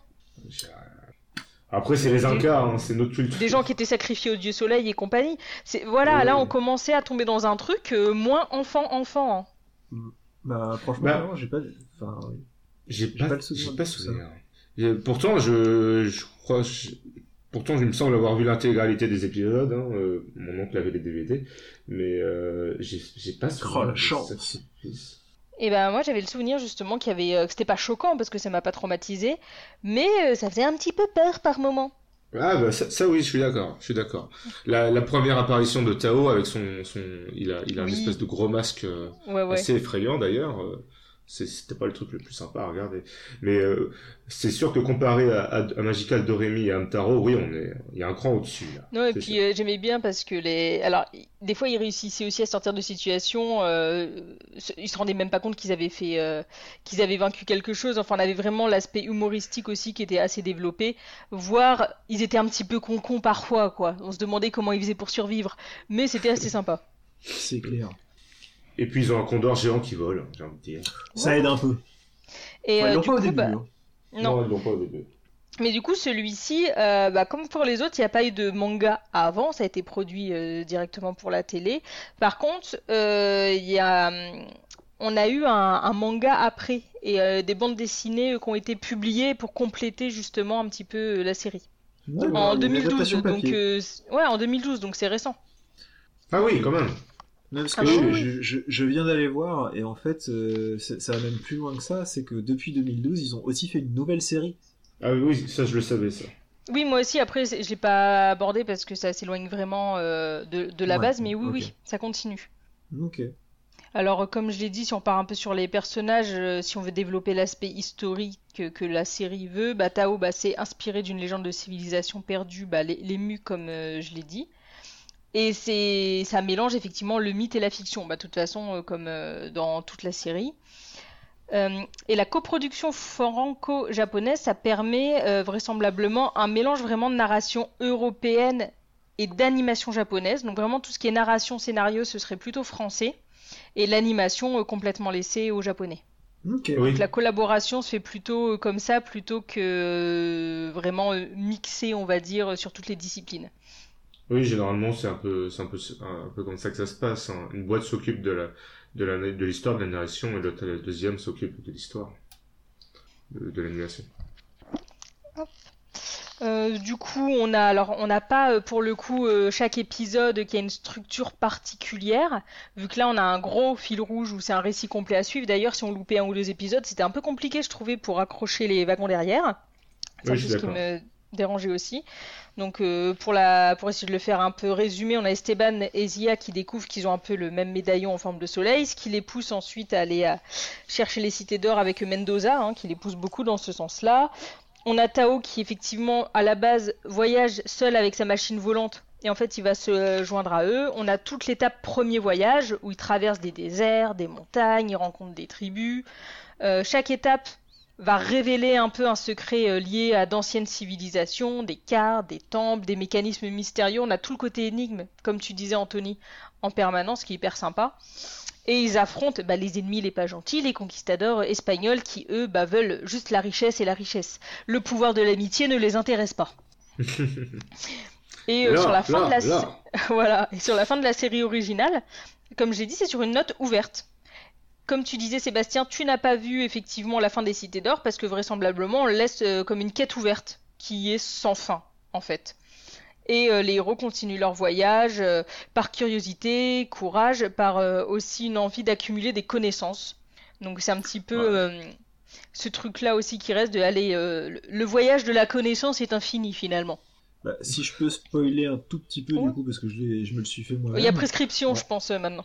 Après, c'est les Incas, hein, c'est notre culture. Des gens qui étaient sacrifiés au dieu soleil et compagnie. C'est voilà, Ouais. là, on commençait à tomber dans un truc euh, moins enfant-enfant. hein. Bah franchement, Bah, non, j'ai pas. Enfin, oui. J'ai pas, pas le souvenir pas souvenir. Et pourtant, je, je crois, je- pourtant, il me semble avoir vu l'intégralité des épisodes. Hein, euh, mon oncle avait les DVD, mais euh, j'ai j'ai pas souvenir. Oh, la chance. Et ben moi j'avais le souvenir justement qu'il y avait euh, que c'était pas choquant parce que ça m'a pas traumatisé, mais euh, ça faisait un petit peu peur par moment. Ah bah ça, ça, oui, je suis d'accord, je suis d'accord. La, la première apparition de Tao avec son, son, il a, il a Oui. une espèce de gros masque euh, Ouais ouais. assez effrayant d'ailleurs. C'était pas le truc le plus sympa à regarder. Mais euh, c'est sûr que comparé à, à, à Magical Doremi et à Amtaro, oui, on est, il y a un cran au-dessus là. Non et puis euh, j'aimais bien parce que les alors des fois ils réussissaient aussi à sortir de situations euh, ils se rendaient même pas compte qu'ils avaient fait euh, qu'ils avaient vaincu quelque chose enfin on avait vraiment l'aspect humoristique aussi qui était assez développé voire ils étaient un petit peu con parfois quoi on se demandait comment ils faisaient pour survivre mais c'était assez sympa c'est clair. Et puis ils ont un condor géant qui vole, j'ai envie de dire. Ça aide un peu. et Enfin, ils euh, l'ont pas au coup début. bah, hein. non ils l'ont pas au début. Mais du coup, celui-ci, euh, bah, comme pour les autres, il n'y a pas eu de manga avant, ça a été produit euh, directement pour la télé. Par contre, euh, il y a, on a eu un, un manga après et euh, des bandes dessinées euh, qui ont été publiées pour compléter justement un petit peu euh, la série. En une 2012, adaptation donc euh, ouais, en 2012, donc c'est récent. Ah oui, quand même. Non, parce que Ah je, bah oui, je- je- je viens d'aller voir, et en fait, euh, ça va même plus loin que ça, c'est que depuis 2012, ils ont aussi fait une nouvelle série. Ah oui, oui, ça je le savais ça. Oui, moi aussi. Après, je l'ai pas abordé parce que ça s'éloigne vraiment euh, de, de la Ouais, base, mais oui, oui, ça continue. Ok. Alors, euh, comme je l'ai dit, si on part un peu sur les personnages, euh, si on veut développer l'aspect historique que, que la série veut, bah, Tao, bah, c'est inspiré d'une légende de civilisation perdue, bah, les, les Mus, comme euh, je l'ai dit. Et c'est, ça mélange effectivement le mythe et la fiction, bah, de toute façon, euh, comme euh, dans toute la série. Euh, et la coproduction franco-japonaise, ça permet euh, vraisemblablement un mélange vraiment de narration européenne et d'animation japonaise. Donc vraiment tout ce qui est narration, scénario, ce serait plutôt français. Et l'animation euh, complètement laissée aux japonais. Oui. Donc la collaboration se fait plutôt euh, comme ça, plutôt que euh, vraiment euh, mixée, on va dire, sur toutes les disciplines. Oui, généralement c'est un peu, c'est un peu, un peu comme ça que ça se passe. hein. Une boîte s'occupe de la, de la, de l'histoire, de la narration, et l'autre, la deuxième s'occupe de l'histoire, de, de l'animation. Euh, du coup, on a alors on n'a pas euh, pour le coup euh, chaque épisode qui a une structure particulière, vu que là on a un gros fil rouge où c'est un récit complet à suivre. D'ailleurs, si on loupait un ou deux épisodes, c'était un peu compliqué, je trouvais, pour accrocher les wagons derrière. C'est Oui, je suis ce qui d'accord. me dérangeait aussi. Donc euh, pour la pour essayer de le faire un peu résumé, on a Esteban et Zia qui découvrent qu'ils ont un peu le même médaillon en forme de soleil, ce qui les pousse ensuite à aller à chercher les cités d'or avec Mendoza, hein, qui les pousse beaucoup dans ce sens-là. On a Tao qui effectivement à la base voyage seul avec sa machine volante et en fait il va se euh, joindre à eux. On a toute l'étape premier voyage où il traverse des déserts, des montagnes, il rencontre des tribus. Euh, chaque étape va révéler un peu un secret euh, lié à d'anciennes civilisations, des cartes, des temples, des mécanismes mystérieux. On a tout le côté énigme, comme tu disais Anthony, en permanence, qui est hyper sympa. Et ils affrontent bah, les ennemis les pas gentils, les conquistadors espagnols qui, eux, bah, veulent juste la richesse et la richesse. Le pouvoir de l'amitié ne les intéresse pas. Et euh, Là, sur la fin là, de la là. voilà, et sur la fin de la série originale, comme j'ai dit, c'est sur une note ouverte. Comme tu disais Sébastien, tu n'as pas vu effectivement la fin des Cités d'Or parce que vraisemblablement on le laisse euh, comme une quête ouverte qui est sans fin en fait. Et euh, les héros continuent leur voyage euh, par curiosité, courage, par aussi une envie d'accumuler des connaissances. Donc c'est un petit peu Ouais. ce truc-là aussi qui reste de aller. le- voyage de la connaissance est infini finalement. Bah, si je peux spoiler un tout petit peu Ouais. du coup parce que je, je me le suis fait moi. Il y a prescription, Ouais. je pense maintenant.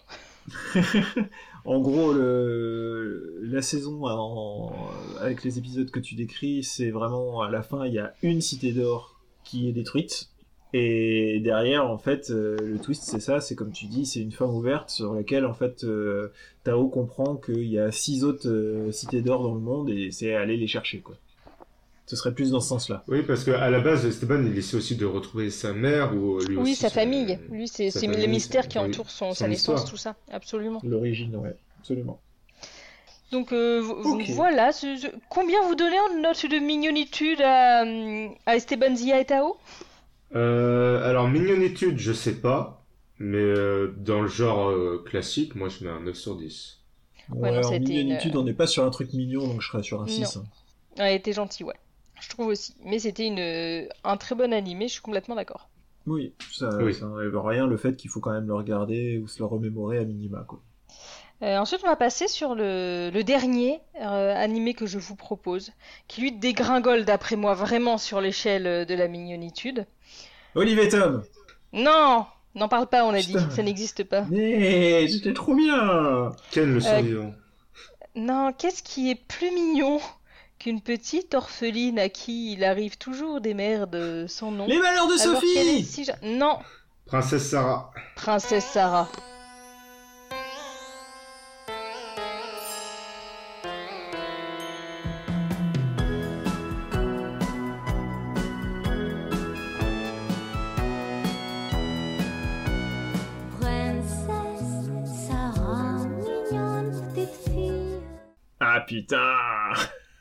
en gros, la saison avec les épisodes que tu décris, c'est vraiment à la fin, il y a une cité d'or qui est détruite. Et derrière, en fait, euh, le twist, c'est ça, c'est comme tu dis, c'est une fin ouverte sur laquelle, en fait, euh, Tao comprend qu'il y a six autres euh, cités d'or dans le monde et c'est aller les chercher, quoi. Ce serait plus dans ce sens-là. Oui, parce qu'à la base, Esteban, il essaie aussi de retrouver sa mère ou lui Oui, aussi sa son- famille. Lui, c'est mystères son- qui oui, entourent son, son sa naissance, histoire. tout ça. Absolument. L'origine, ouais, absolument. Donc euh, voilà. ce- ce- Combien vous donnez en note de mignonitude à, à Esteban Zia et Tao? Euh, alors, mignonitude, je sais pas. Mais euh, dans le genre euh, classique, moi je mets un 9 sur 10. Ouais, Ouais, non, en une- mignonitude, on n'est pas sur un truc mignon, donc je serais sur un 6. Non. Elle était gentille, ouais. Je trouve aussi. Mais c'était une, euh, un très bon animé, je suis complètement d'accord. Oui, ça, Oui. ça n'enlève rien le fait qu'il faut quand même le regarder ou se le remémorer à minima, quoi. Euh, ensuite, on va passer sur le, le dernier euh, animé que je vous propose, qui lui dégringole d'après moi vraiment sur l'échelle euh, de la mignonitude. Olivier Tom Non N'en parle pas, on a dit, ça n'existe pas. Mais c'était trop bien Ken le Euh, survivant. Non, qu'est-ce qui est plus mignon? Qu'une petite orpheline à qui il arrive toujours des merdes sans nom Les malheurs de alors qu'elle est Sophie si Non, Princesse Sarah. Princesse Sarah. Princesse Sarah, mignonne petite fille. Ah putain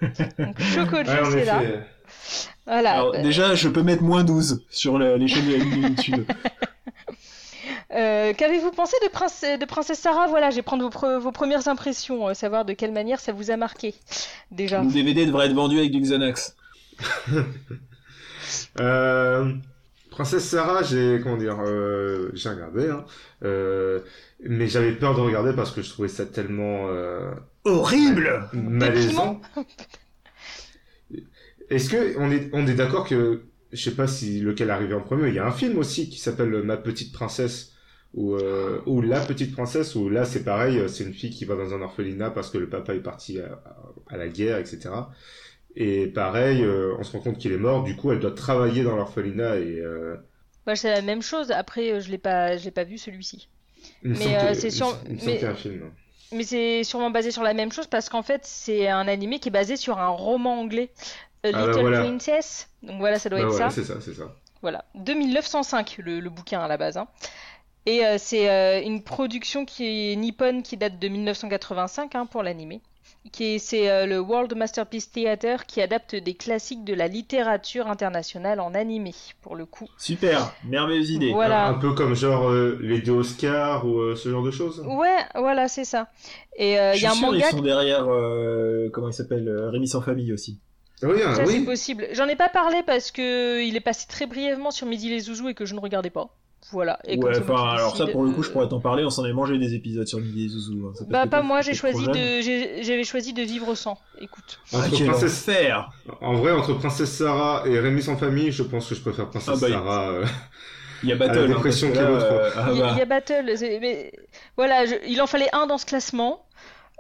Donc Choco Ouais, c'est là. effet. Voilà. Alors bah, déjà, je peux mettre moins 12 sur l'échelle de la mignonitude. euh, Qu'avez-vous pensé de, Prince- de Princesse Sarah? Voilà, je vais prendre vos, pre- vos premières impressions, euh, savoir de quelle manière ça vous a marqué. Déjà. Le DVD devrait être vendu avec du Xanax. Euh, Princesse Sarah, j'ai comment dire, euh, j'ai regardé, hein, euh, mais j'avais peur de regarder parce que je trouvais ça tellement euh, Horrible malaisant. Est-ce que on est on est d'accord que je sais pas si lequel arrivait en premier, il y a un film aussi qui s'appelle Ma petite princesse ou euh, ou La petite princesse où là c'est pareil, c'est une fille qui va dans un orphelinat parce que le papa est parti à, à la guerre, etc. Et pareil, euh, on se rend compte qu'il est mort, du coup elle doit travailler dans l'orphelinat et euh, Bah, c'est la même chose. Après, euh, je l'ai pas, je l'ai pas vu celui-ci. Mais, euh, c'est semble mais- un film. Mais c'est sûrement basé sur la même chose parce qu'en fait, c'est un animé qui est basé sur un roman anglais, A Ah, bah, Little voilà. Princess. Donc voilà, ça doit Bah être voilà, ça. c'est ça, c'est ça. Voilà, de 1905, le, le bouquin à la base. hein. Et euh, c'est euh, une production qui est nippone qui date de 1985 hein, pour l'animé. Qui est- C'est euh, le World Masterpiece Theater qui adapte des classiques de la littérature internationale en animé, pour le coup. Super, merveilleuse idée. Voilà. Un peu comme genre euh, les deux Oscars ou euh, ce genre de choses. Ouais, voilà, c'est ça. Et euh, il y a un sûr, manga ils sont derrière, euh, comment il s'appelle, euh, Rémi sans famille aussi. Ah oui, ah, Ça, c'est oui. possible. J'en ai pas parlé parce que il est passé très brièvement sur Midi les Zouzous et que je ne regardais pas. Voilà. Et ouais, enfin, alors ça pour le coup, je pourrais t'en parler, on s'en est mangé des épisodes sur Midi et Zouzou. hein. Bah pas moi, j'ai choisi de j'avais choisi de vivre sans. Écoute. Ah, Entre Princesse- enfer En vrai, entre Princesse Sarah et Rémi sans famille, je pense que je préfère Princesse Ah bah, il- Sarah. euh. Il y a Battle, hein, dépression parce que qui là, vaut trop. euh, ah il, y a- bah. il y a Battle, mais voilà, je- il en fallait un dans ce classement,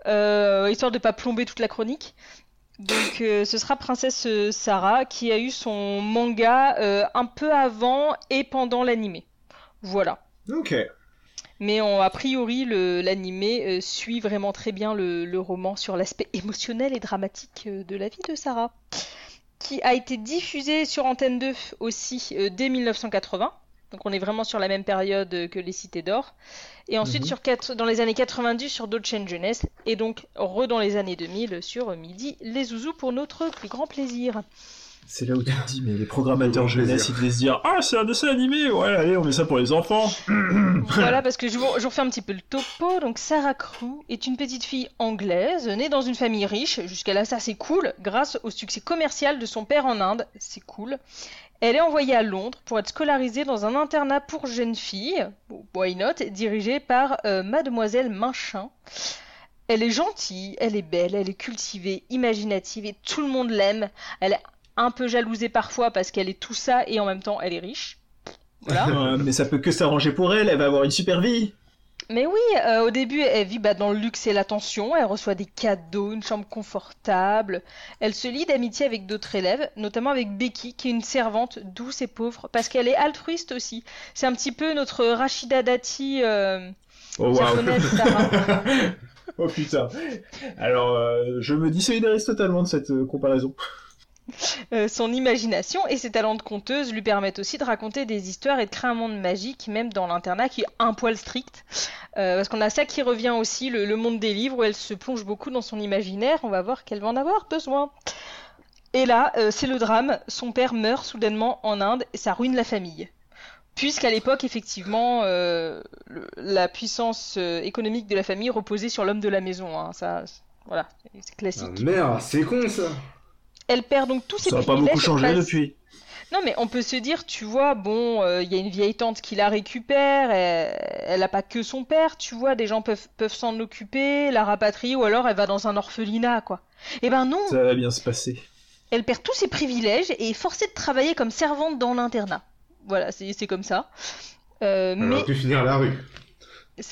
euh, histoire de pas plomber toute la chronique. Donc euh, ce sera Princesse euh, Sarah qui a eu son manga euh, un peu avant et pendant l'animé. Voilà. Ok. Mais on- a priori, l'animé euh, suit vraiment très bien le, le roman sur l'aspect émotionnel et dramatique euh, de la vie de Sarah, qui a été diffusé sur Antenne 2 aussi euh, dès 1980. Donc on est vraiment sur la même période que Les Cités d'Or. Et ensuite Mhm. sur quatre- dans les années 90 sur d'autres chaînes jeunesse. Et donc re dans les années 2000 sur Midi les Zouzous pour notre plus grand plaisir. C'est là où tu te dis, mais les programmateurs jeunesse, ils devaient se dire Ah, c'est un dessin animé Ouais, allez, on met ça pour les enfants Voilà, parce que je vous, je vous refais un petit peu le topo. Donc, Sarah Crew est une petite fille anglaise, née dans une famille riche. Jusqu'à là, ça c'est cool, grâce au succès commercial de son père en Inde. C'est cool. Elle est envoyée à Londres pour être scolarisée dans un internat pour jeunes filles, why not, dirigé par euh, Mademoiselle Minchin. Elle est gentille, elle est belle, elle est cultivée, imaginative et tout le monde l'aime. Elle est un peu jalousée parfois parce qu'elle est tout ça et en même temps elle est riche. Voilà. Ouais, Mais ça peut que s'arranger pour elle, elle va avoir une super vie Mais oui, euh, au début, elle vit bah, dans le luxe et l'attention, elle reçoit des cadeaux, une chambre confortable. Elle se lie d'amitié avec d'autres élèves, notamment avec Becky, qui est une servante douce et pauvre, parce qu'elle est altruiste aussi. C'est un petit peu notre Rachida Dati euh, Oh Sarah. Oh putain Alors, euh, je me désolidarise totalement de cette euh, comparaison. Euh, son imagination et ses talents de conteuse lui permettent aussi de raconter des histoires et de créer un monde magique, même dans l'internat qui est un poil strict. Euh, parce qu'on a ça qui revient aussi, le, monde des livres, où elle se plonge beaucoup dans son imaginaire. On va voir qu'elle va en avoir besoin. Et là, euh, c'est le drame. Son père meurt soudainement en Inde et ça ruine la famille. Puisqu'à l'époque, effectivement, la puissance économique de la famille reposait sur l'homme de la maison. hein. Ça, voilà, c'est classique. Ah, merde, c'est con ça. Elle perd donc tous ses Ça n'a pas privilèges. beaucoup changé passe- depuis. non, mais on peut se dire, tu vois, bon, euh, il y a une vieille tante qui la récupère, elle, elle a pas que son père, tu vois, des gens peuvent, peuvent s'en occuper, la rapatrier, ou alors elle va dans un orphelinat, quoi. Eh ben non, Ça va bien se passer. elle perd tous ses privilèges et est forcée de travailler comme servante dans l'internat. Voilà, c'est c'est comme ça. Euh, Elle mais aurait pu finir à la rue.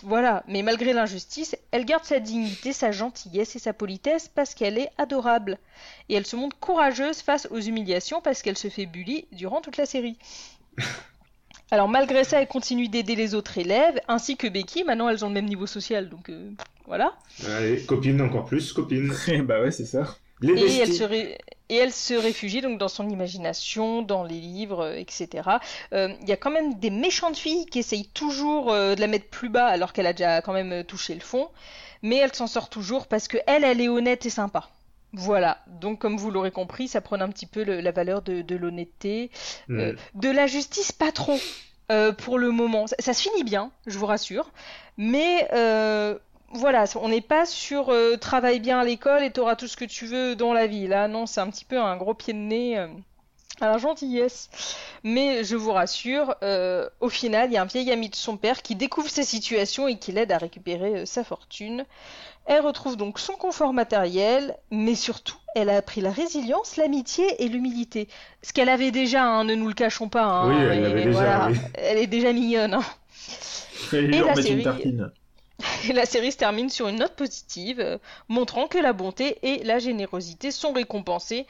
Voilà, mais malgré l'injustice, elle garde sa dignité, sa gentillesse et sa politesse parce qu'elle est adorable. Et elle se montre courageuse face aux humiliations parce qu'elle se fait bully durant toute la série. Alors malgré ça, elle continue d'aider les autres élèves, ainsi que Becky. Maintenant, elles ont le même niveau social, donc euh, voilà. Allez, copine encore plus, copine. bah ouais, c'est ça. Les Et elle, se ré- et elle se réfugie donc dans son imagination, dans les livres, euh, etc. Euh, Il y a quand même des méchantes filles qui essayent toujours euh, de la mettre plus bas alors qu'elle a déjà quand même touché le fond. Mais elle s'en sort toujours parce que elle, elle est honnête et sympa. Voilà, donc comme vous l'aurez compris, ça prône un petit peu le- la valeur de, de l'honnêteté, euh, de la justice pas trop pour le moment. Ça, ça se finit bien, je vous rassure, mais voilà, on n'est pas sur euh, travaille bien à l'école et t'auras tout ce que tu veux dans la vie. Là, non, c'est un petit peu un gros pied de nez euh, à la gentillesse. Mais je vous rassure, euh, au final, il y a un vieil ami de son père qui découvre sa situation et qui l'aide à récupérer euh, sa fortune. Elle retrouve donc son confort matériel, mais surtout, elle a appris la résilience, l'amitié et l'humilité. Ce qu'elle avait déjà, hein, ne nous le cachons pas. hein, Oui, elle et l'avait déjà, voilà, oui. Elle est déjà mignonne. hein. Lui Et la une série- tartine. Et la série se termine sur une note positive, euh, montrant que la bonté et la générosité sont récompensées.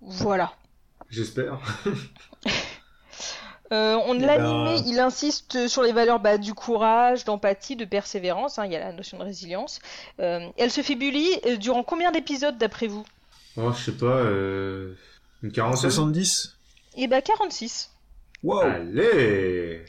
Voilà. J'espère. Euh, on Eh l'animé, ben- il insiste sur les valeurs bah, du courage, d'empathie, de persévérance. hein, il y a la notion de résilience. Euh, elle se fait bully euh, durant combien d'épisodes d'après vous? Oh, je sais pas, euh... une quarantaine 70 Eh ben 46. Wow Allez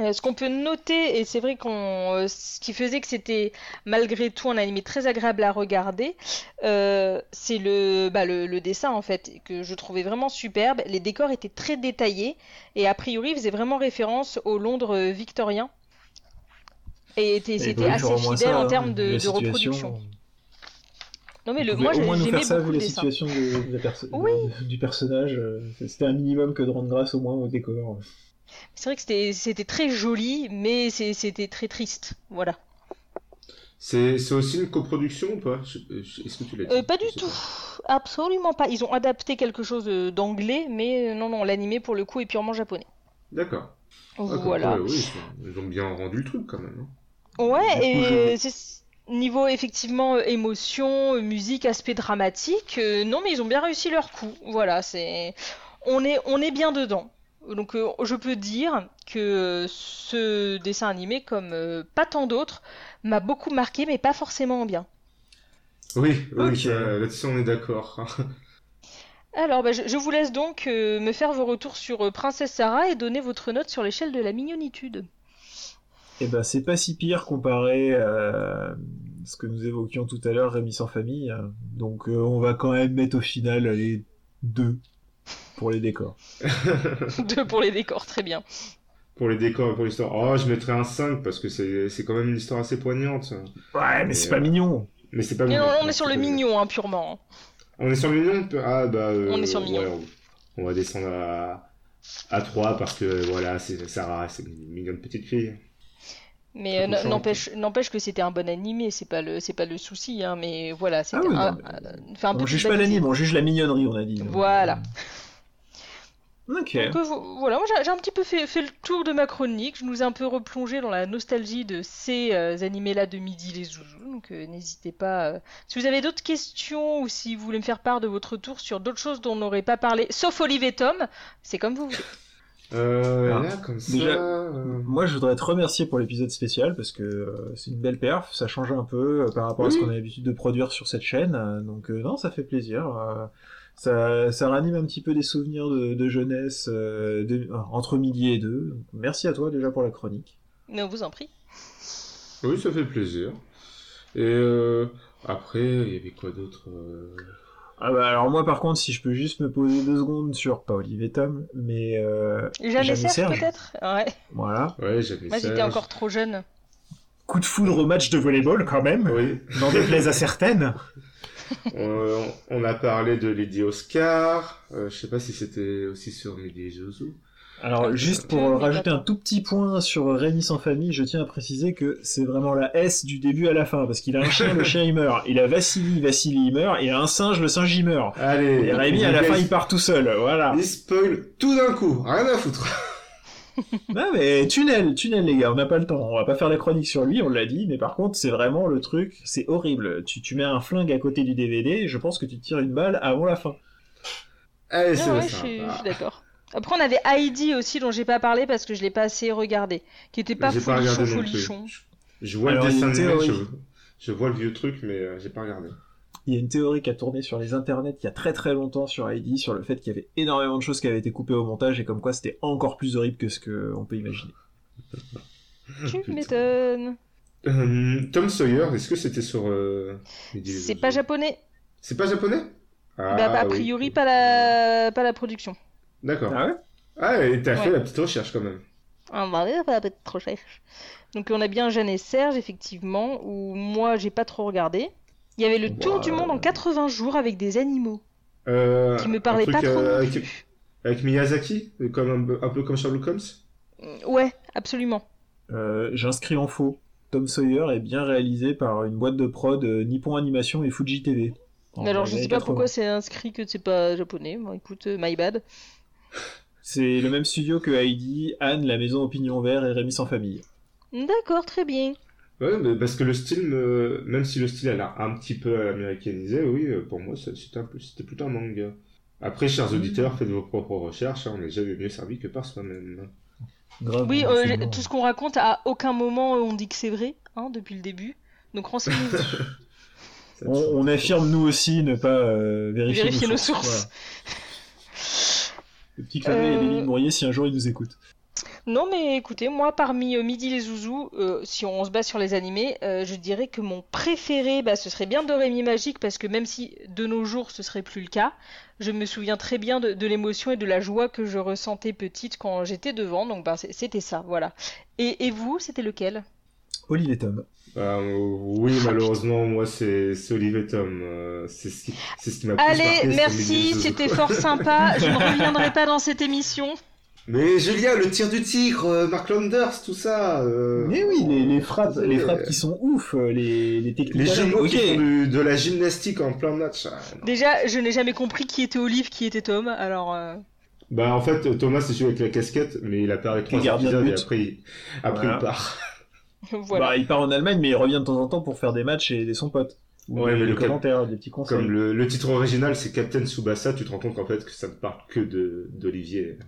Euh, ce qu'on peut noter, et c'est vrai qu'on, euh, ce qui faisait que c'était malgré tout un animé très agréable à regarder, euh, c'est le, bah, le, le dessin en fait, que je trouvais vraiment superbe. Les décors étaient très détaillés et a priori ils faisaient vraiment référence au Londres euh, victorien. Et Et c'était assez fidèle ça, en termes de, de reproduction. Non mais le, moi j'aimais ça beaucoup vu le la dessin. situation de, de perso- Oui. du personnage. C'était un minimum que de rendre grâce au moins au décor. C'est vrai que c'était très joli, mais c'était très triste. Voilà. C'est aussi une coproduction ou pas? Est-ce que tu l'as dit? Euh, pas du tout, absolument pas. Ils ont adapté quelque chose euh, d'anglais, mais euh, non, non, l'animé pour le coup est purement japonais. D'accord. Ah, Voilà. quoi, oui, ils, ont bien rendu le truc quand même. hein. Ouais, et niveau effectivement émotion, musique, aspect dramatique, euh, non, mais ils ont bien réussi leur coup. Voilà, c'est on est on est bien dedans. Donc euh, je peux dire que ce dessin animé, comme euh, pas tant d'autres, m'a beaucoup marqué, mais pas forcément en bien. Oui, oui, là-dessus on est d'accord. Alors, bah, je, je vous laisse donc euh, me faire vos retours sur euh, Princesse Sarah et donner votre note sur l'échelle de la mignonitude. Et ben c'est pas si pire comparé à ce que nous évoquions tout à l'heure, Rémi sans famille. Donc euh, on va quand même mettre au final les Deux. Pour les décors. Deux pour les décors, très bien. Pour les décors et pour l'histoire. Oh, je mettrais un 5 parce que c'est c'est quand même une histoire assez poignante. Ouais, mais c'est pas euh, mignon. Mais c'est pas Mais mignon. non, on est sur le mignon, hein, purement. On est sur le mignon Ah bah. euh, On est sur le mignon. ouais, on va descendre à, à 3 parce que voilà, c'est Sarah, c'est une mignonne petite fille. Mais euh, n'empêche, n'empêche que c'était un bon animé, c'est pas le, c'est pas le souci, hein, mais voilà, c'était Ah oui, un, mais- un- On peu juge pas l'anime, on juge la mignonnerie, on a dit. Voilà. Ok. Donc, euh, vo- voilà, moi j'ai j'ai un petit peu fait, fait le tour de ma chronique. Je nous ai un peu replongé dans la nostalgie de ces euh, animés-là de Midi les Zouzous. Donc euh, n'hésitez pas. euh, Si vous avez d'autres questions ou si vous voulez me faire part de votre tour sur d'autres choses dont on n'aurait pas parlé, sauf Olive et Tom, c'est comme vous voulez. Euh, Ah, là, comme ça. déjà, euh, Moi, je voudrais te remercier pour l'épisode spécial parce que euh, c'est une belle perf, ça change un peu euh, par rapport à ce qu'on a l'habitude de produire sur cette chaîne. euh, donc euh, non, ça fait plaisir. euh, ça, ça ranime un petit peu des souvenirs de, de jeunesse euh, de- euh, entre midi et deux. Donc, merci à toi déjà pour la chronique. Mais on vous en prie. Oui, ça fait plaisir. Et euh, après, il y avait quoi d'autre euh, Ah bah alors moi par contre, si je peux juste me poser deux secondes sur pas Olivier Tom, mais euh, Jamais Serge Serge. peut-être? Ouais. voilà. Ouais, j'avais Moi j'étais encore trop jeune. Coup de foudre au match de volleyball quand même. Oui. N'en déplaise à certaines. on, on a parlé de Lady Oscar. Euh, je sais pas si c'était aussi sur Lady Zouzou. Alors, Un juste pour euh, rajouter un tout petit point sur Rémi sans famille, je tiens à préciser que c'est vraiment la S du début à la fin, parce qu'il a un chien, le chien il meurt. Il a Vassili, Vassili il meurt, et il a un singe, le singe il meurt. Allez. Et Rémi à la fin il part tout seul, voilà. Il spoil tout d'un coup. Rien à foutre. Non mais tunnel, tunnel les gars, on n'a pas le temps, on va pas faire la chronique sur lui, on l'a dit, mais par contre c'est vraiment le truc, c'est horrible. Tu, tu mets un flingue à côté du DVD, je pense que tu tires une balle avant la fin. Allez, Ah c'est ouais, je suis, je suis d'accord. Après, on avait Heidi aussi, dont j'ai pas parlé parce que je l'ai pas assez regardé, qui était pas J'ai pas folichon regardé non plus. folichon. Je vois Alors, le a dessin une animé, je, théorie. je vois le vieux truc, mais euh, j'ai pas regardé. Il y a une théorie qui a tourné sur les internets il y a très très longtemps sur Heidi, sur le fait qu'il y avait énormément de choses qui avaient été coupées au montage, et comme quoi c'était encore plus horrible que ce qu'on peut imaginer. Tu m'étonnes. Euh, Tom Sawyer, est-ce que c'était sur euh, C'est pas japonais. C'est pas japonais? Ah, bah, a oui. priori, pas la, pas la production. D'accord. Ah ouais? Ah, et t'as Ouais. fait la petite recherche quand même. Ah bah oui, pas la trop cher. Donc on a bien Jeanne et Serge, effectivement, où moi j'ai pas trop regardé. Il y avait le tour du monde en 80 jours avec des animaux, Euh, qui me truc, pas trop euh, non avec, plus. avec Miyazaki, comme un, peu- un peu comme Sherlock Holmes? Ouais, absolument. Euh, J'inscris en faux. Tom Sawyer est bien réalisé par une boîte de prod euh, Nippon Animation et Fuji TV. En Alors je sais pas 80. pourquoi c'est inscrit que c'est pas japonais. Bon écoute, euh, my bad. C'est le même studio que Heidi, Anne, La Maison au Pignon Vert et Rémi sans famille. D'accord, très bien. Ouais, mais parce que le style, me- même si le style a l'air un petit peu américanisé, oui, euh, pour moi, c'était un peu- c'était plutôt un manga. Après, chers Mm. auditeurs, faites vos propres recherches, hein, on n'est jamais mieux servi que par soi-même. Grave. Oui, hein, euh, bon. tout ce qu'on raconte, à aucun moment euh, on dit que c'est vrai, hein, depuis le début. Donc renseignez-vous, On, on affirme nous aussi ne pas euh, vérifier, vérifiez nos sources. Voilà. Le petit clin d'œil à Euh, Mourier si un jour il nous écoute. Non, mais écoutez, moi, parmi euh, Midi les Zouzous, euh, si on se base sur les animés, euh, je dirais que mon préféré, bah, ce serait bien Dorémy Magique, parce que même si de nos jours ce serait plus le cas, je me souviens très bien de, de l'émotion et de la joie que je ressentais petite quand j'étais devant, donc bah, c'était ça, voilà. Et, et vous, c'était lequel? Olivier Tom. Euh, oui, malheureusement, moi, c'est Olivier Tom. euh, c'est ce qui, ce qui m'a marqué Allez, merci, c'était fort sympa, je ne reviendrai pas dans cette émission. Mais Julia, le tir du tigre, euh, Mark Landers, tout ça. euh, Mais oui, les, les frappes, les frappes qui sont ouf, les, les techniques. Les jumeaux ok. qui font du- de la gymnastique en plein match. ah, non. Déjà, je n'ai jamais compris qui était Olive, qui était Tom, alors... euh, Bah en fait Thomas c'est celui avec la casquette mais il apparaît trois épisodes et après après Voilà. il part. voilà. Bah, il part en Allemagne, mais il revient de temps en temps pour faire des matchs et des son potes. Ou Ouais, des, mais des le cap- commentaires, des petits conseils. Comme le, le titre original c'est Captain Tsubasa, tu te rends compte qu'en fait que ça ne parle que de d'Olivier.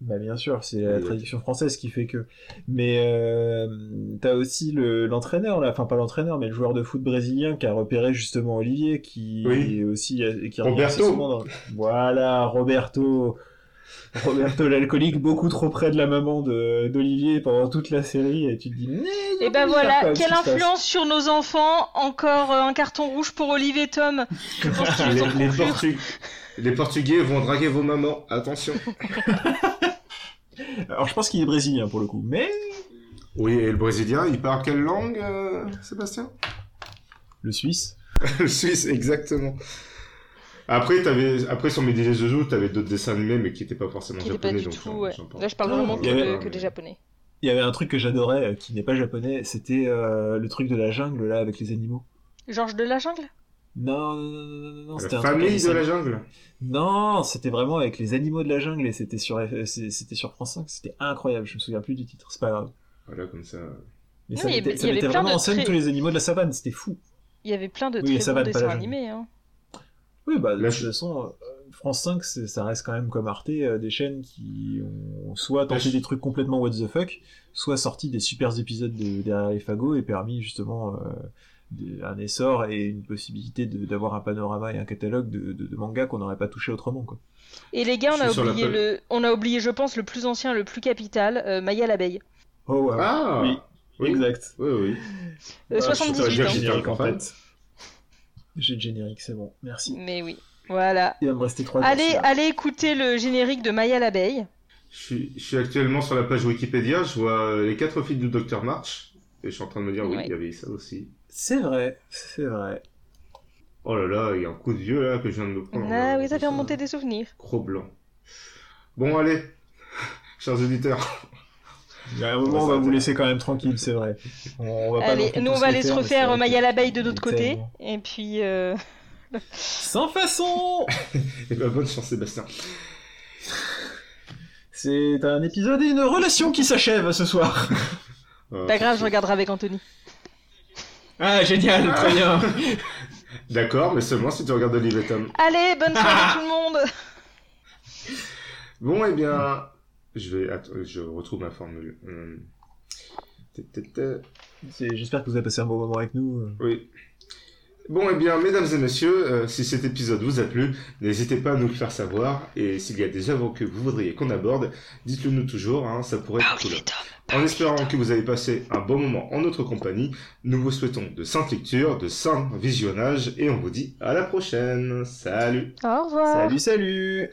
Bah bien sûr, c'est la traduction française qui fait que. Mais euh, t'as aussi le l'entraîneur là, enfin pas l'entraîneur, mais le joueur de foot brésilien qui a repéré justement Olivier, qui Oui. est aussi qui Roberto. souvent dans- Voilà, Roberto. Roberto l'alcoolique beaucoup trop près de la maman de- d'Olivier pendant toute la série et tu te dis mais Et ben voilà, quelle influence sur nos enfants Encore euh, un carton rouge pour Olivier Tom. Je pense qu'ils Les, nous en les conclure. Portu- les Portugais vont draguer vos mamans, attention. Alors je pense qu'il est brésilien pour le coup, mais Oui, et le Brésilien, il parle quelle langue, euh, Sébastien? Le Suisse. Le Suisse, exactement. Après, t'avais, après sur les Zouzous, t'avais d'autres dessins animés, mais qui n'étaient pas forcément Qui était pas japonais. du donc tout. ouais. Là, je parle vraiment que, de- avait- que des japonais. Il y avait un truc que j'adorais euh, qui n'est pas japonais, c'était euh, le truc de la jungle là avec les animaux. Georges de la jungle? Non, non, non, non, non, non, c'était La un famille de la jungle? Non, c'était vraiment avec les animaux de la jungle et c'était sur c'était sur France 5, c'était incroyable, je me souviens plus du titre, c'est pas grave. Voilà, comme ça. Mais Oui, ça il y mettait, avait- ça il y mettait avait plein vraiment en scène tous les animaux de la savane, c'était fou. Il y avait plein de Oui, très bons dessins animés. Hein. Oui, bah de toute façon, euh, France 5, c'est- ça reste quand même comme Arte, euh, des chaînes qui ont soit tenté des trucs complètement what the fuck, soit sorti des super épisodes de Derrière les fagots et permis justement euh, des- un essor et une possibilité de- d'avoir un panorama et un catalogue de, de, de mangas qu'on n'aurait pas touché autrement. Quoi. Et les gars, on a oublié le, on a oublié, je pense, le plus ancien, le plus capital, euh, Maya l'abeille. Oh, ouais. Ah oui, oui. exact. Oui, oui. Euh, 78 je suis ans. en fait. J'ai le générique, c'est bon, merci. Mais oui, voilà. Il va me rester trois Allez, celui-là. allez écouter le générique de Maya l'abeille. Je suis, je suis actuellement sur la page Wikipédia, je vois euh, les quatre filles du Docteur March, et je suis en train de me dire, oui, Ouais. il y avait ça aussi. C'est vrai, c'est vrai. Oh là là, il y a un coup de vieux là que je viens de me prendre. Ah euh, oui, ça fait remonter des souvenirs. Gros blanc. Bon, allez, chers auditeurs. Il y a un moment, on va vous laisser quand même tranquille, c'est vrai. On va Allez, nous on va aller se refaire Maya l'abeille de notre côté. Et puis, euh, Sans façon Et bah, bonne chance, Sébastien. C'est un épisode et une relation qui s'achève ce soir. Euh, pas grave, je regarderai avec Anthony. Ah, génial, très bien. D'accord, mais seulement si tu regardes Olive et Tom. Allez, bonne soirée tout le monde Bon, eh bien, je vais. Attends, je retrouve ma formule. Hum. C'est- J'espère que vous avez passé un bon moment avec nous. Oui. Bon, eh bien, mesdames et messieurs, euh, si cet épisode vous a plu, n'hésitez pas à nous le faire savoir. Et s'il y a des œuvres que vous voudriez qu'on aborde, dites-le nous toujours, hein, ça pourrait être cool. En espérant que vous avez passé un bon moment en notre compagnie, nous vous souhaitons de saintes lectures, de sains visionnages, et on vous dit à la prochaine. Salut Au revoir Salut, salut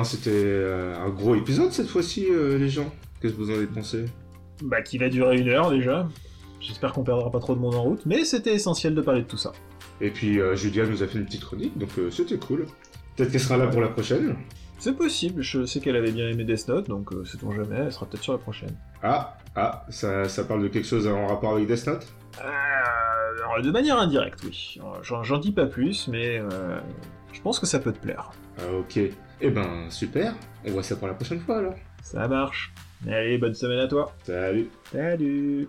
bien, c'était euh, un gros épisode cette fois-ci, euh, les gens. Qu'est-ce que vous en avez pensé? Bah, qui va durer une heure déjà. J'espère qu'on perdra pas trop de monde en route, mais c'était essentiel de parler de tout ça. Et puis, euh, Julia nous a fait une petite chronique, donc euh, c'était cool. Peut-être qu'elle sera là pour la prochaine. C'est possible, je sais qu'elle avait bien aimé Death Note, donc euh, sait-on jamais, elle sera peut-être sur la prochaine. Ah, ah, ça, ça parle de quelque chose en rapport avec Death Note? Alors, de manière indirecte, oui. J'en j'en dis pas plus, mais euh, je pense que ça peut te plaire. Ah, ok. Eh ben, super. On voit ça pour la prochaine fois alors. Ça marche. Allez, bonne semaine à toi. Salut Salut